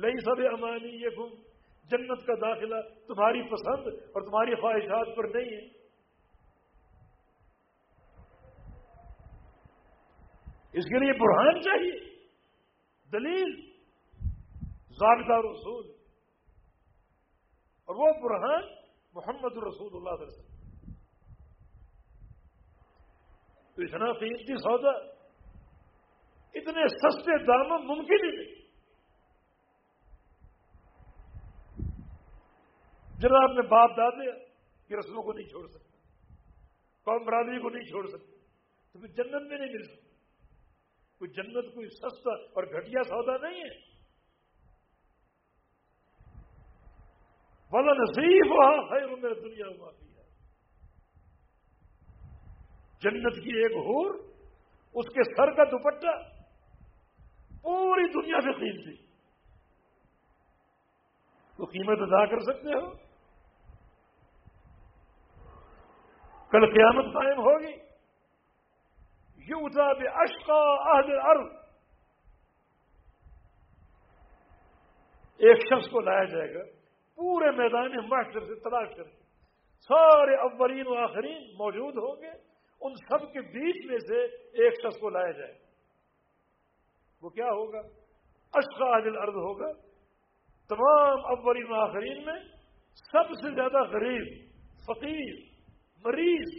لئی سب امانی یہ گم جنت کا داخلہ تمہاری پسند اور تمہاری خواہشات پر نہیں ہے۔ اس کے لیے برہان چاہیے۔ دلیل، ضابطہ رسول۔ اور وہ برہان محمد الرسول اللہ علیہ وسلم۔ تو اتنا قیمتی سودا، اتنے سستے داموں ممکن ہی نہیں۔ جناب میں باپ دادے کہ رسموں کو نہیں چھوڑ سکتے قوم برادری کو نہیں چھوڑ سکتے تو پھر جنت میں نہیں مل سکتی کوئی جنت، کوئی سستا اور گھٹیا سودا نہیں ہے۔ بلا نصیب وہاں خیر میرے دنیا ہوا ہے جنت کی ایک ہور اس کے سر کا دوپٹہ پوری دنیا سے قیمتی۔ تو قیمت ادا کر سکتے ہو؟ کل قیامت قائم ہوگی۔ یوتا بے اشقا اہل ارض ایک شخص کو لایا جائے گا۔ پورے میدان محشر سے تلاش کر کے۔ سارے اولین و آخرین موجود ہوں گے۔ ان سب کے بیچ میں سے ایک شخص کو لایا جائے۔ گا وہ کیا ہوگا؟ اشقا عادل ارد ہوگا۔ تمام اولین و آخرین میں سب سے زیادہ غریب، فقیر مریض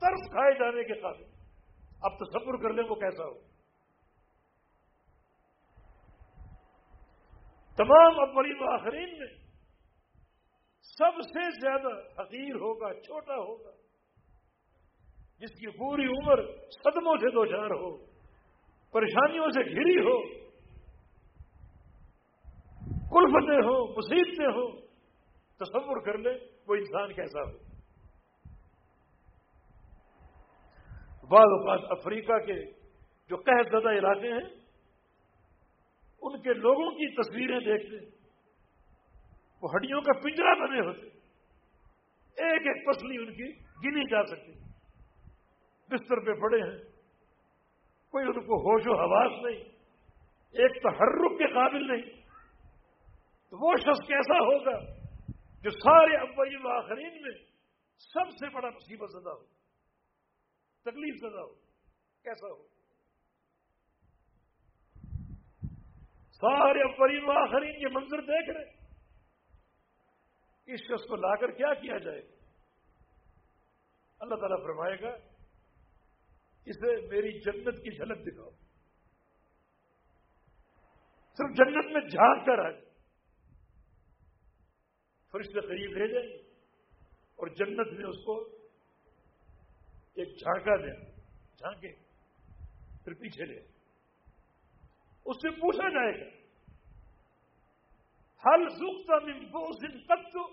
طرف کھائے جانے کے قابل۔ اب تصور کر لیں وہ کیسا ہو۔ تمام اولین و آخرین میں سب سے زیادہ حقیر ہوگا، چھوٹا ہوگا، جس کی پوری عمر صدموں سے دو چار ہو، پریشانیوں سے گھری ہو، کلفتیں ہو مصیبتیں ہو تصور کر لے وہ انسان کیسا ہو۔ بعض اوقات افریقہ کے جو قحط زدہ علاقے ہیں، ان کے لوگوں کی تصویریں دیکھتے ہیں۔ وہ ہڈیوں کا پنجرا بنے ہوتے ایک ایک پسلی ان کی گنی جا سکتی بستر پہ پڑے ہیں۔ کوئی ان کو ہوش و حواس نہیں۔ ایک تحرک کے قابل نہیں۔ تو وہ شخص کیسا ہوگا جو سارے اول و آخرین میں سب سے بڑا مصیبت زدہ ہو تکلیف زدہ ہو کیسا ہو؟ سارے اولین و آخرین یہ منظر دیکھ رہے اس شخص کو لا کر کیا کیا جائے؟ اللہ تعالیٰ فرمائے گا، اسے میری جنت کی جھلک دکھاؤ۔ صرف جنت میں جھانک کر آئے۔ فرشتے قریب لے جائیں اور جنت میں اس کو ایک جھانکا دیں جھانکے پھر پیچھے لے۔ اس سے پوچھا جائے گا، ہل سوکھتا من بوز تک تو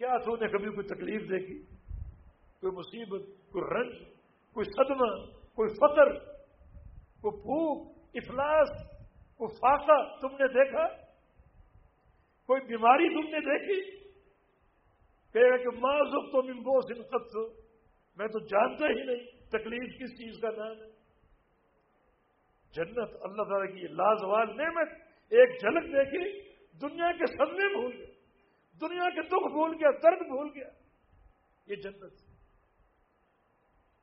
کیا تو نے کبھی کوئی تکلیف دیکھی؟ کوئی مصیبت، کوئی رنج، کوئی صدمہ، کوئی فخر، کوئی بھوک، افلاس، کوئی فاقہ تم نے دیکھا؟ کوئی بیماری تم نے دیکھی؟ کہے کہ ماں زخ تو ممبو سنقت میں تو جانتا ہی نہیں تکلیف کس چیز کا نام ہے۔ جنت اللہ تعالیٰ کی لازوال نعمت ایک جھلک دیکھی، دنیا کے سدمے بھول گئے دنیا کے دکھ بھول گیا، درد بھول گیا۔ یہ جنت۔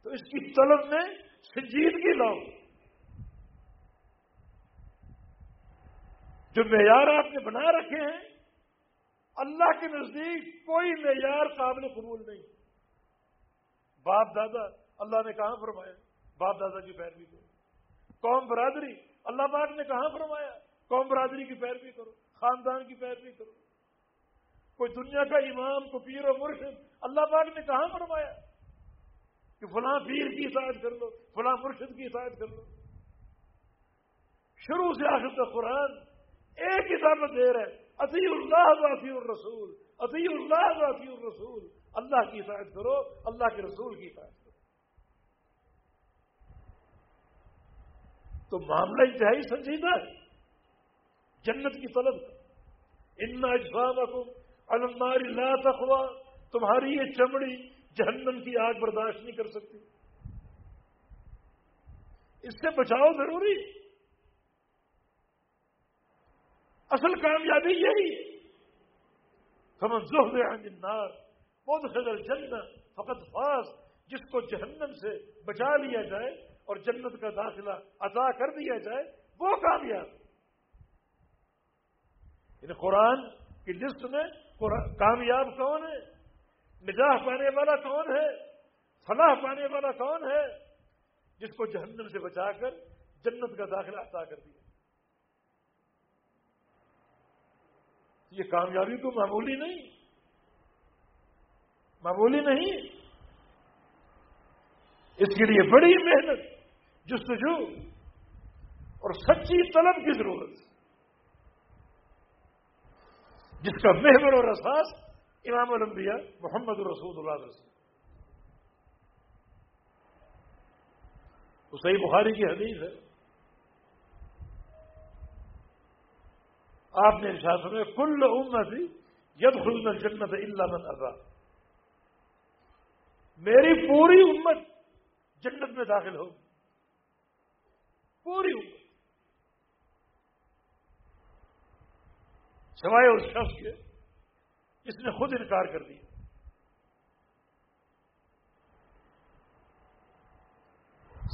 تو اس کی طلب میں سنجیدگی لاؤ۔ جو معیار آپ نے بنا رکھے ہیں اللہ کے نزدیک کوئی معیار قابل قبول نہیں۔ باپ دادا، اللہ نے کہاں فرمایا؟ باپ دادا کی پیروی کرو۔ قوم برادری، اللہ پاک نے کہاں فرمایا؟ قوم برادری کی پیروی کرو، خاندان کی پیروی کرو۔ کوئی دنیا کا امام کو پیر و مرشد، اللہ پاک نے کہاں فرمایا؟ کہ فلاں پیر کی اطاعت کر لو، فلاں مرشد کی اطاعت کر لو۔ شروع سے آخر تک قرآن ایک ہی دعوت دے رہے عطی اللہ عطی الرسول عطی اللہ عطی الرسول۔ اللہ کی اطاعت کرو، اللہ کے رسول کی اطاعت کرو۔ تو معاملہ انتہائی سنجیدہ ہے۔ جنت کی طلب۔ ان اجفام الماری لا تخوا تمہاری یہ چمڑی جہنم کی آگ برداشت نہیں کر سکتی۔ اس سے بچاؤ ضروری۔ اصل کامیابی یہی۔ ہے سمجھ عن النار، مدخل الجنت فقط فاس جس کو جہنم سے بچا لیا جائے اور جنت کا داخلہ عطا کر دیا جائے، وہ کامیاب۔ یعنی قرآن کی لسٹ میں کامیاب کون ہے؟ نجاح پانے والا کون ہے؟ فلاح پانے والا کون ہے؟ جس کو جہنم سے بچا کر جنت کا داخلہ عطا کر دیا۔ یہ کامیابی تو معمولی نہیں۔ معمولی نہیں۔ اس کے لیے بڑی محنت، جستجو اور سچی طلب کی ضرورت۔ جس کا محور اور اساس امام الانبیاء محمد رسول اللہ رسول تو صحیح بخاری کی حدیث ہے۔ آپ نے ارشاد میں کل امتی ید خلن جنت اللہ من ارا میری پوری امت جنت میں داخل ہوگی. پوری امت. سوائے اس شخص کے اس نے خود انکار کر دیا.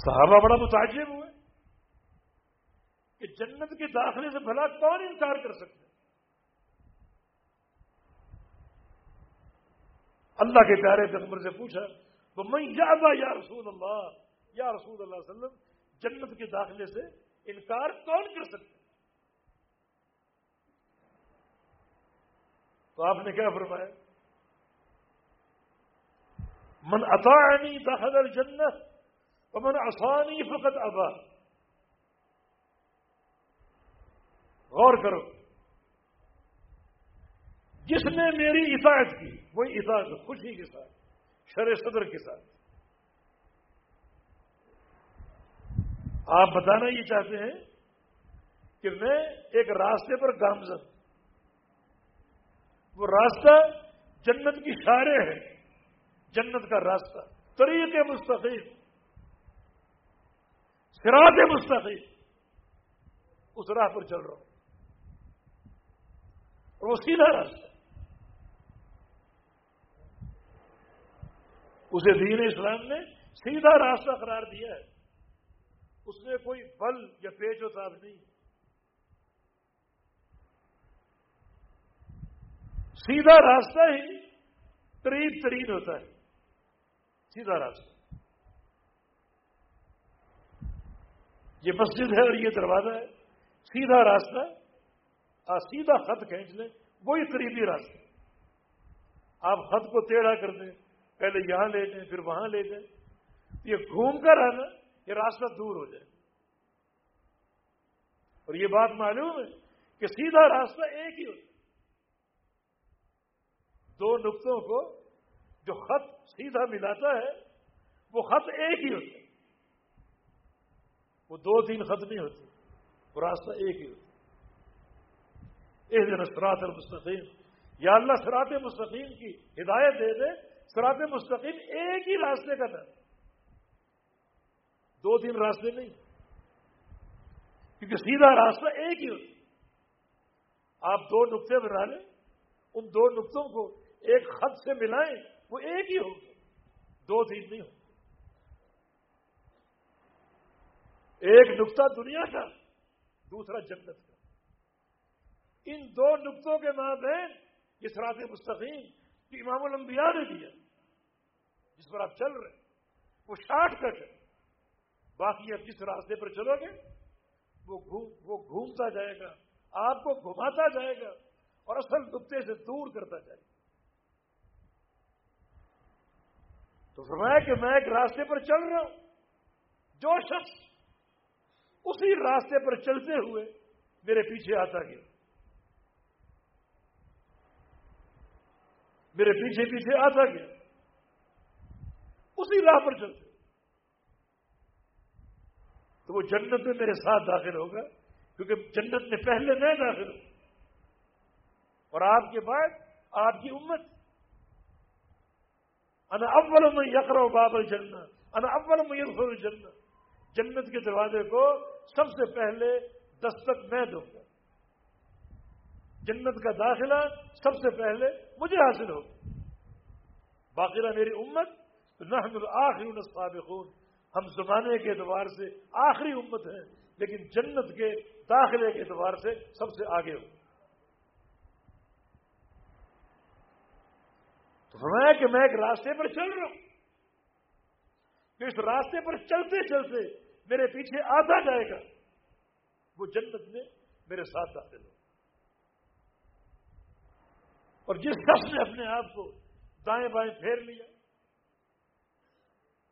صحابہ بڑا متاجب ہوئے. کہ جنت کے داخلے سے بھلا کون انکار کر سکتے اللہ کے پیارے پیغمبر سے پوچھا تو میں یاد یا رسول اللہ، یا رسول اللہ علیہ وسلم، جنت کے داخلے سے انکار کون کر سکتے تو آپ نے کیا فرمایا؟ من اطاعنی داخل الجنت ومن عصانی فقط ابا۔ غور کرو۔ جس نے میری اطاعت کی، وہی اطاعت خوشی کے ساتھ شر صدر کے ساتھ۔ آپ بتانا یہ چاہتے ہیں کہ میں ایک راستے پر گامزن۔ وہ راستہ جنت کی شارے ہے۔ جنت کا راستہ۔ طریق مستقیم۔ سراط مستقیم۔ اس راہ پر چل رہا ہوں۔ وہ سیدھا راستہ اسے دین اسلام نے سیدھا راستہ قرار دیا ہے۔ اس میں کوئی بل یا پیچ و تاب نہیں۔ سیدھا راستہ ہی ترین ترین ہوتا ہے۔ سیدھا راستہ۔ یہ مسجد ہے اور یہ دروازہ ہے۔ سیدھا راستہ سیدھا خط کھینچ لیں، وہی قریبی راستہ۔ آپ خط کو ٹیڑھا کر دیں، پہلے یہاں لے جائیں، پھر وہاں لے جائیں۔ یہ گھوم کر آنا، یہ راستہ دور ہو جائے۔ اور یہ بات معلوم ہے کہ سیدھا راستہ ایک ہی ہوتا دو نقطوں کو جو خط سیدھا ملاتا ہے، وہ خط ایک ہی ہوتا ہے۔ وہ دو تین خط نہیں ہوتے، وہ راستہ ایک ہی ہوتا ایک دن سرات المستقیم یا اللہ سرات مستقیم کی ہدایت دے دے۔ سرات مستقیم ایک ہی راستے کا تھا۔ دو تین راستے نہیں۔ کیونکہ سیدھا راستہ ایک ہی ہوتا آپ دو نقطے بنا لیں۔ ان دو نقطوں کو ایک خط سے ملائیں، وہ ایک ہی ہوگا دو تین نہیں ہو۔ ایک نقطہ دنیا کا، دوسرا جنت۔ کا ان دو نقطوں کے مابین یہ سرات مستقیم کہ امام الانبیاء نے دیا، جس پر آپ چل رہے وہ شارٹ کٹ ہے باقی اب جس راستے پر چلو گے، وہ وہ گھومتا جائے گا، آپ کو گھماتا جائے گا اور اصل نقطے سے دور کرتا جائے گا۔ تو فرمایا کہ میں ایک راستے پر چل رہا ہوں۔ جو شخص اسی راستے پر چلتے ہوئے میرے پیچھے آتا گیا۔ میرے پیچھے پیچھے آتا گیا۔ اسی راہ پر چلتے۔ تو وہ جنت میں میرے ساتھ داخل ہوگا، کیونکہ جنت میں پہلے میں داخل ہوں۔ اور آپ کے بعد آپ کی امت۔ انا اول میں یقر و باب الجنت انا اول میں یقر الجنت جنت کے دروازے کو سب سے پہلے دستک میں دوں گا۔ جنت کا داخلہ سب سے پہلے مجھے حاصل ہوگا باقی میری امت نہ آخری السابقون۔ ہم زمانے کے اعتبار سے آخری امت ہیں، لیکن جنت کے داخلے کے اعتبار سے سب سے آگے ہو تو فرمایا کہ میں ایک راستے پر چل رہا ہوں۔ کہ اس راستے پر چلتے چلتے میرے پیچھے آتا جائے گا، وہ جنت میں میرے ساتھ داخل ہو۔ اور جس شخص نے اپنے آپ کو دائیں بائیں پھیر لیا،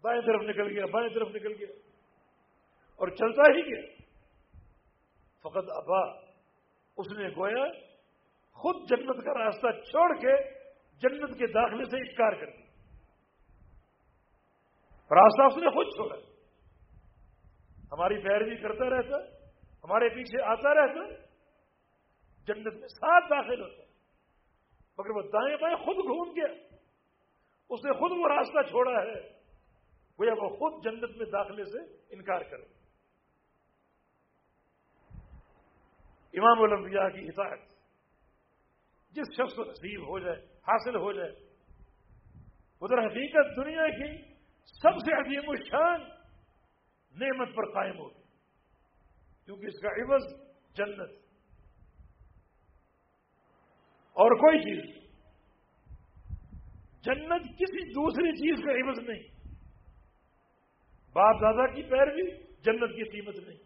بائیں طرف نکل گیا، بائیں طرف نکل گیا، اور چلتا ہی گیا۔ فقط ابا، اس نے گویا خود جنت کا راستہ چھوڑ کے جنت کے داخلے سے انکار کر دیا۔ راستہ اس نے خود چھوڑا۔ ہماری پیروی کرتا رہتا، ہمارے پیچھے آتا رہتا، جنت میں ساتھ داخل ہوتا۔ مگر وہ دائیں بائیں خود گھوم گیا اس نے خود وہ راستہ چھوڑا ہے، گویا وہ خود جنت میں داخلے سے انکار کرے۔ امام الانبیاء کی اطاعت جس شخص کو نصیب ہو جائے، حاصل ہو جائے ادھر حقیقت دنیا کی سب سے عظیم الشان نعمت پر قائم ہوگی، کیونکہ اس کا عوض جنت اور کوئی چیز جنت کسی دوسری چیز کا عوض نہیں۔ باپ دادا کی پیروی جنت کی قیمت نہیں۔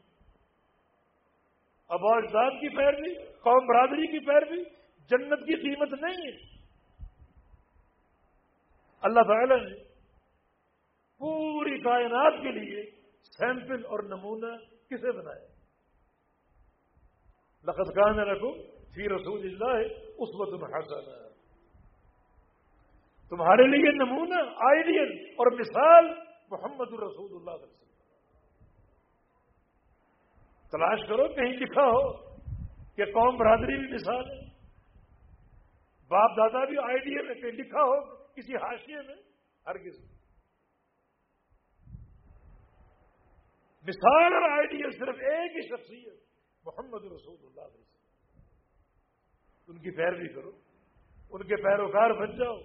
اب اجداد کی پیروی، قوم برادری کی پیروی جنت کی قیمت نہیں ہے۔ اللہ تعالی نے پوری کائنات کے لیے سیمپل اور نمونہ کسے بنایا لقت کان رکھو فی رسول اللہ ہے اس وقت تمہارے لیے نمونہ آئیڈیل اور مثال محمد الرسول اللہ علیہ وسلم۔ تلاش کرو، کہیں لکھا ہو کہ قوم برادری بھی مثال ہے۔ باپ دادا بھی آئیڈیا میں کہیں لکھا ہو کسی حاشیے میں ہر کسی مثال اور آئیڈیا صرف ایک ہی شخصیت، محمد رسول اللہ علیہ وسلم۔ ان کی پیروی کرو، ان کے پیروکار بن جاؤ۔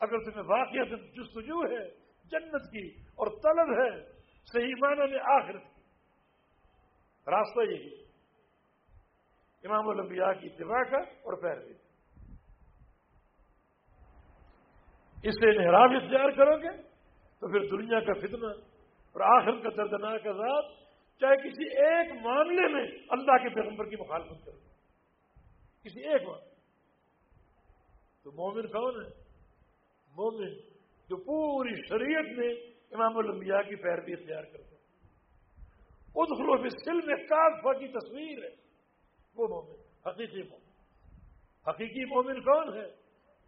اگر تمہیں واقعات جستجو ہے، جنت کی اور طلب ہے، صحیح معنی میں آخرت کی۔ راستہ یہی امام الانبیاء کی اتباع کا اور پیروی۔ اس سے انحرام اختیار کرو گے تو پھر دنیا کا فتنہ اور آخر کا دردناک عذاب چاہے کسی ایک معاملے میں اللہ کے پیغمبر کی مخالفت کرو کسی ایک معاملے تو مومن کون ہے؟ مومن جو پوری شریعت میں امام الانبیاء کی پیروی اختیار کرتے ہیں ادخلو بھی سل میں کافا کی تصویر ہے۔ وہ مومن، حقیقی مومن۔ حقیقی مومن کون ہے؟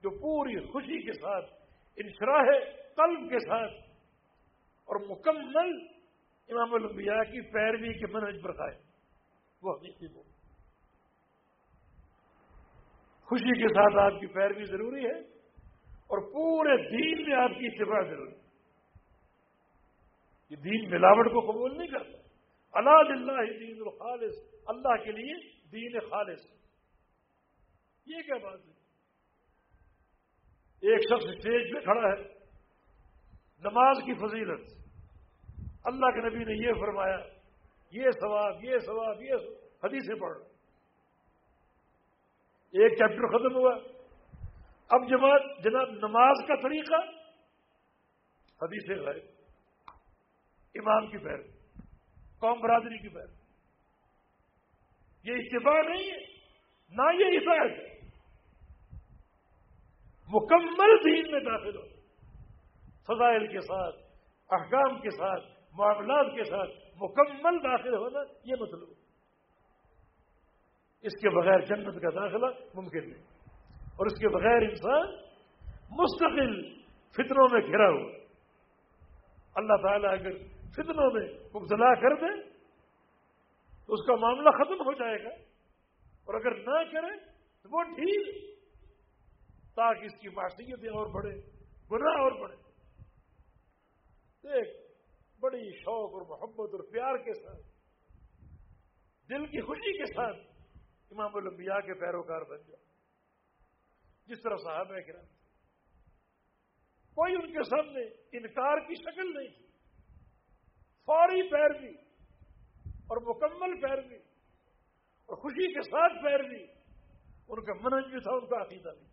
جو پوری خوشی کے ساتھ، انشراح قلب کے ساتھ اور مکمل امام الانبیاء کی پیروی کے منج پر قائم۔ وہ حقیقی مومن۔ خوشی کے ساتھ آپ کی پیروی ضروری ہے اور پورے دین میں آپ کی اتباع ضروری ہے۔ یہ دین ملاوٹ کو قبول نہیں کرتا۔ اللہ اللہ دین الخالص، اللہ کے لیے دین خالص۔ یہ کیا بات ہے؟ ایک شخص اسٹیج پہ کھڑا ہے، نماز کی فضیلت۔ اللہ کے نبی نے یہ فرمایا، یہ ثواب یہ ثواب، یہ حدیثیں پڑھ۔ ایک چیپٹر ختم ہوا۔ اب جماعت، جناب، نماز کا طریقہ۔ حدیث غیر امام کی پیر قوم برادری کی پیر یہ اتباع نہیں ہے، نہ یہ حفاظت ہے۔ مکمل دین میں داخل ہو۔ فضائل کے ساتھ، احکام کے ساتھ، معاملات کے ساتھ مکمل داخل ہونا یہ مطلب اس کے بغیر جنت کا داخلہ ممکن نہیں۔ اور اس کے بغیر انسان مستقل فطروں میں گھرا ہوا۔ اللہ تعالیٰ اگر فتنوں میں مبتلا کر دے، تو اس کا معاملہ ختم ہو جائے گا۔ اور اگر نہ کرے، تو وہ ٹھیک۔ تاکہ اس کی معصیتیں اور بڑھے گناہ اور بڑھے دیکھ بڑی شوق اور محبت اور پیار کے ساتھ، دل کی خوشی کے ساتھ امام الانبیاء کے پیروکار بن جاؤ۔ جس طرح صاحب ہے کرا کوئی ان کے سامنے انکار کی شکل نہیں۔ تھی فوری پیروی اور مکمل پیروی اور خوشی کے ساتھ پیروی، ان کا منج بھی تھا، ان کا عقیدہ بھی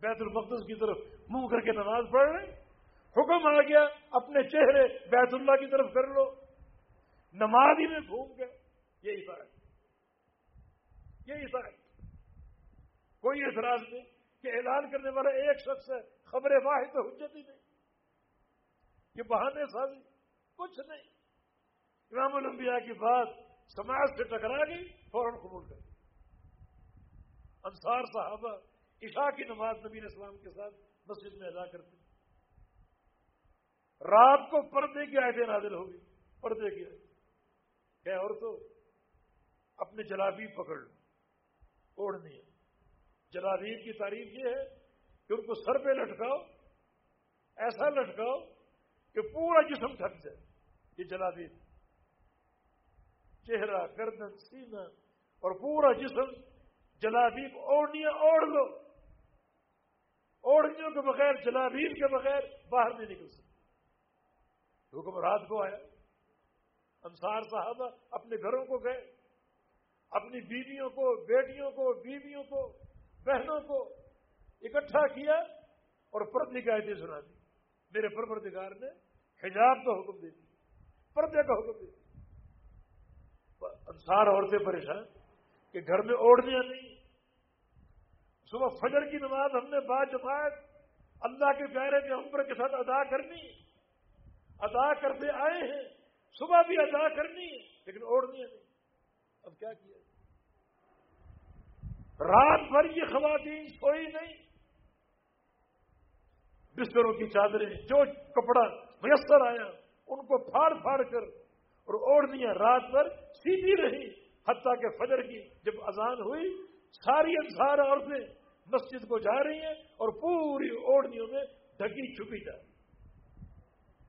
بیت المقدس کی طرف منہ کر کے نماز پڑھ رہے حکم آ گیا، اپنے چہرے بیت اللہ کی طرف کر لو۔ نماز ہی میں گھوم گئے۔ یہی فرق یہی فرق کوئی اعتراض نہیں کہ اعلان کرنے والا ایک شخص ہے، خبر واحد تو حجت ہی نہیں۔ یہ بہانے سازی کچھ نہیں۔ امام الانبیاء کی بات سماج سے ٹکرا گئی، فوراً قبول کر انصار صحابہ عشاء کی نماز نبی اسلام کے ساتھ مسجد میں ادا کرتے رات کو پردے کی آیتیں نازل ہوگی پردے کی کہ اور تو اپنے جلابی پکڑ لو۔ اوڑھنی ہے جلابیب کی تعریف یہ ہے کہ ان کو سر پہ لٹکاؤ، ایسا لٹکاؤ کہ پورا جسم تھک جائے۔ یہ جلابیب چہرہ، گردن، سینہ اور پورا جسم جلابیب اوڑھنیاں اوڑھ لو۔ اوڑھنیوں کے بغیر جلابیب کے بغیر باہر نہیں نکل سکتے۔ حکم رات کو آیا۔ انصار صاحب اپنے گھروں کو گئے۔ اپنی بیویوں کو، بیٹیوں کو، بیویوں کو، بہنوں کو اکٹھا کیا اور پردے کی آیتیں سنا دی۔ میرے پروردگار نے حجاب کا حکم دے دی پردے کا حکم دے دی انصار عورتیں پریشان کہ گھر میں اوڑھنیاں نہیں۔ صبح فجر کی نماز ہم نے با جماعت اللہ کے پیارے کے عمر کے ساتھ ادا کرنی ادا کرتے آئے ہیں، صبح بھی ادا کرنی ہے، لیکن اوڑھنی نہیں۔ اب کیا کیا؟ رات بھر کی خواتین سوئی نہیں۔ بستروں کی چادریں، جو کپڑا میسر آیا، ان کو پھاڑ پھاڑ کر اور اوڑھنیاں رات بھر سیدھی رہی، حتیٰ کہ فجر کی جب اذان ہوئی، ساری انسار عورتیں مسجد کو جا رہی ہیں اور پوری اوڑھنیوں میں ڈھکی چھپی جا۔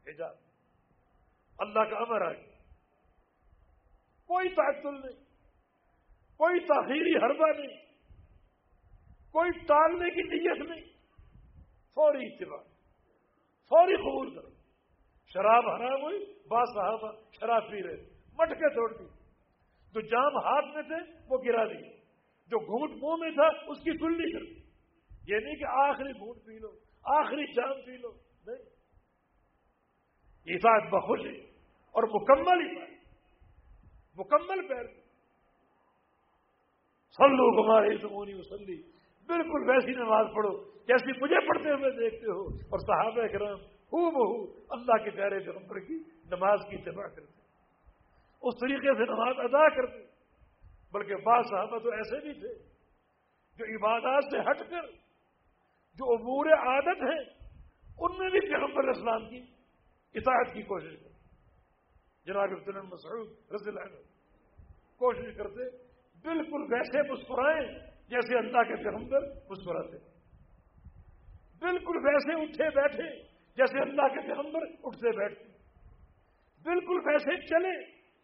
رہی اللہ کا امر آ گیا کوئی تعطل نہیں۔ کوئی تاخیری حربہ نہیں، کوئی ٹالنے کی نیت نہیں، فوری اتباع، فوری قبول کرو۔ شراب حرام ہوئی، با صحابہ شراب پی رہے مٹکے توڑ دی۔ جو جام ہاتھ میں تھے، وہ گرا دیے۔ جو گھونٹ منہ میں تھا، اس کی کلی کر دی۔ یہ نہیں کہ آخری گھونٹ پی لو، آخری جام پی لو، نہیں۔ یہ بخوش ہے اور مکمل ہی مکمل پیر سلو کماری سمونی وسلی بالکل ویسی نماز پڑھو، جیسی مجھے پڑھتے ہوئے دیکھتے ہو۔ اور صحابہ کرام ہو بہو اللہ کے پیارے پیغمبر کی نماز کی اتباع کرتے اس طریقے سے نماز ادا کرتے بلکہ بعض صحابہ تو ایسے بھی تھے جو عبادات سے ہٹ کر جو عبور عادت ہے ان میں بھی پیغمبر اسلام کی اطاعت کی کوشش کرتے جناب عبدالم مسعود رضی اللہ عنہ کوشش کرتے بالکل ویسے مسکرائیں جیسے اللہ کے پیغمبر مسکراتے بالکل ویسے اٹھے بیٹھے جیسے اللہ کے پیغمبر اٹھتے بیٹھتے بالکل ویسے چلے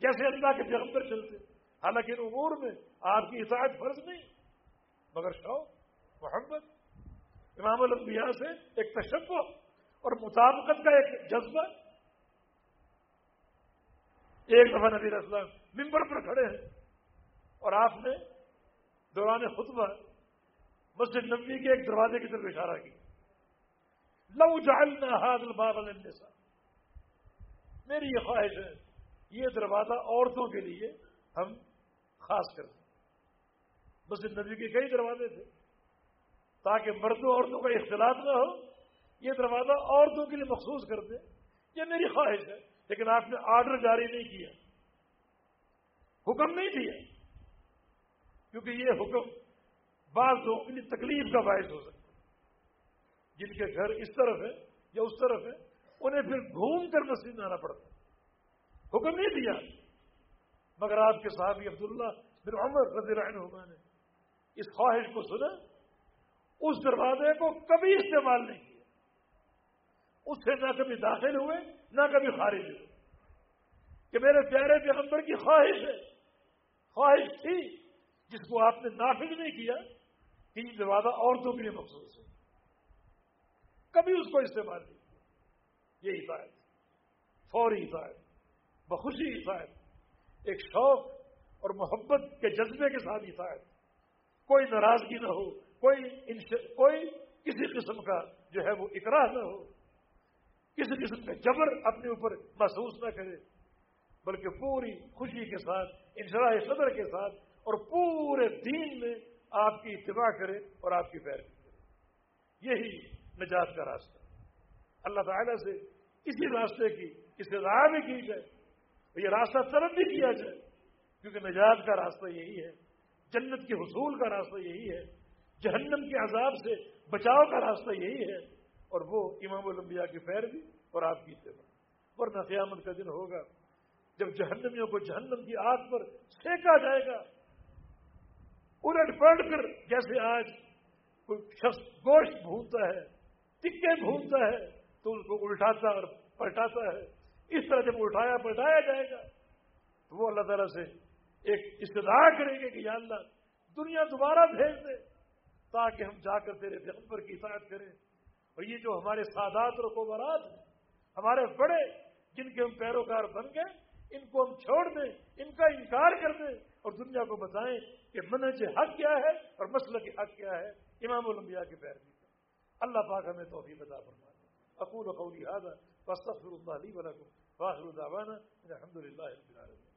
جیسے اللہ کے پیغمبر چلتے حالانکہ ان امور میں آپ کی اطاعت فرض نہیں، مگر شوق محبت امام الانبیاء سے ایک تشبہ اور مطابقت کا ایک جذبہ۔ ایک دفعہ نبی اسلام ممبر پر کھڑے ہیں۔ اور آپ نے دوران خطبہ مسجد نبی کے ایک دروازے کی طرف اشارہ کیا۔ لو جعلنا هذا الباب للنساء۔ میری یہ خواہش ہے، یہ دروازہ عورتوں کے لیے ہم خاص کر دیں۔ مسجد نبی کے کئی دروازے تھے، تاکہ مردوں عورتوں کا اختلاط نہ ہو، یہ دروازہ عورتوں کے لیے مخصوص کر دیں۔ یہ میری خواہش ہے، لیکن آپ نے آرڈر جاری نہیں کیا۔ حکم نہیں دیا۔ کیونکہ یہ حکم بعض لوگوں کے لیے تکلیف کا باعث ہو سکتا جن کے گھر اس طرف ہے یا اس طرف ہے، انہیں پھر گھوم کر مسجد میں آنا پڑتا حکم نہیں دیا۔ مگر آپ کے صحابی عبداللہ بن عمر رضی اللہ عنہ نے اس خواہش کو سنا، اس دروازے کو کبھی استعمال نہیں کیا۔ اس سے نہ کبھی داخل ہوئے، نہ کبھی خارج ہوئے۔ کہ میرے پیارے پیغمبر کی خواہش ہے، خواہش تھی جس کو آپ نے نافذ نہیں کیا، کہ یہ دروازہ عورتوں کے لیے مخصوص ہے۔ کبھی اس کو استعمال نہیں کیا۔ یہ حفاظت، فوری حفاظت، بخوشی حفاظت، ایک شوق اور محبت کے جذبے کے ساتھ حفاظت۔ کوئی ناراضگی نہ ہو، کوئی انش... کوئی کسی قسم کا جو ہے وہ اقرار نہ ہو۔ کسی قسم کا جبر اپنے اوپر محسوس نہ کرے، بلکہ پوری خوشی کے ساتھ انشراح صدر کے ساتھ اور پورے دین میں آپ کی اتباع کرے اور آپ کی پیروی کرے۔ یہی نجات کا راستہ۔ اللہ تعالیٰ سے اسی راستے کی استدعا بھی کی جائے یہ راستہ طلب بھی کیا جائے۔ کیونکہ نجات کا راستہ یہی ہے، جنت کے حصول کا راستہ یہی ہے، جہنم کے عذاب سے بچاؤ کا راستہ یہی ہے اور وہ امام الانبیاء کی پیروی اور آپ کی اتباع۔ ورنہ قیامت کا دن ہوگا جب جہنمیوں کو جہنم کی آگ پر سینکا جائے گا۔ الٹ پلٹ کر جیسے آج کوئی شخص گوشت بھونتا ہے، ٹکے بھونتا ہے، تو اس کو الٹاتا اور پلٹاتا ہے۔ اس طرح جب اٹھایا پلٹایا جائے گا، تو وہ اللہ تعالیٰ سے ایک استدار کریں گے کہ یا اللہ دنیا دوبارہ بھیج دے تاکہ ہم جا کر تیرے پیغمبر کی اطاعت کریں۔ اور یہ جو ہمارے سادات اور کوبرات ہیں، ہمارے بڑے جن کے ہم پیروکار بن گئے، ان کو ہم چھوڑ دیں، ان کا انکار کر دیں اور دنیا کو بتائیں کہ منج حق کیا ہے اور مسئلہ کی حق کیا ہے، امام الانبیاء کی پیروی کا اللہ پاک ہمیں توفیق عطا فرمائے۔ اقول قولی هذا واستغفر الله لي ولكم واخر دعوانا الحمد لله رب العالمين۔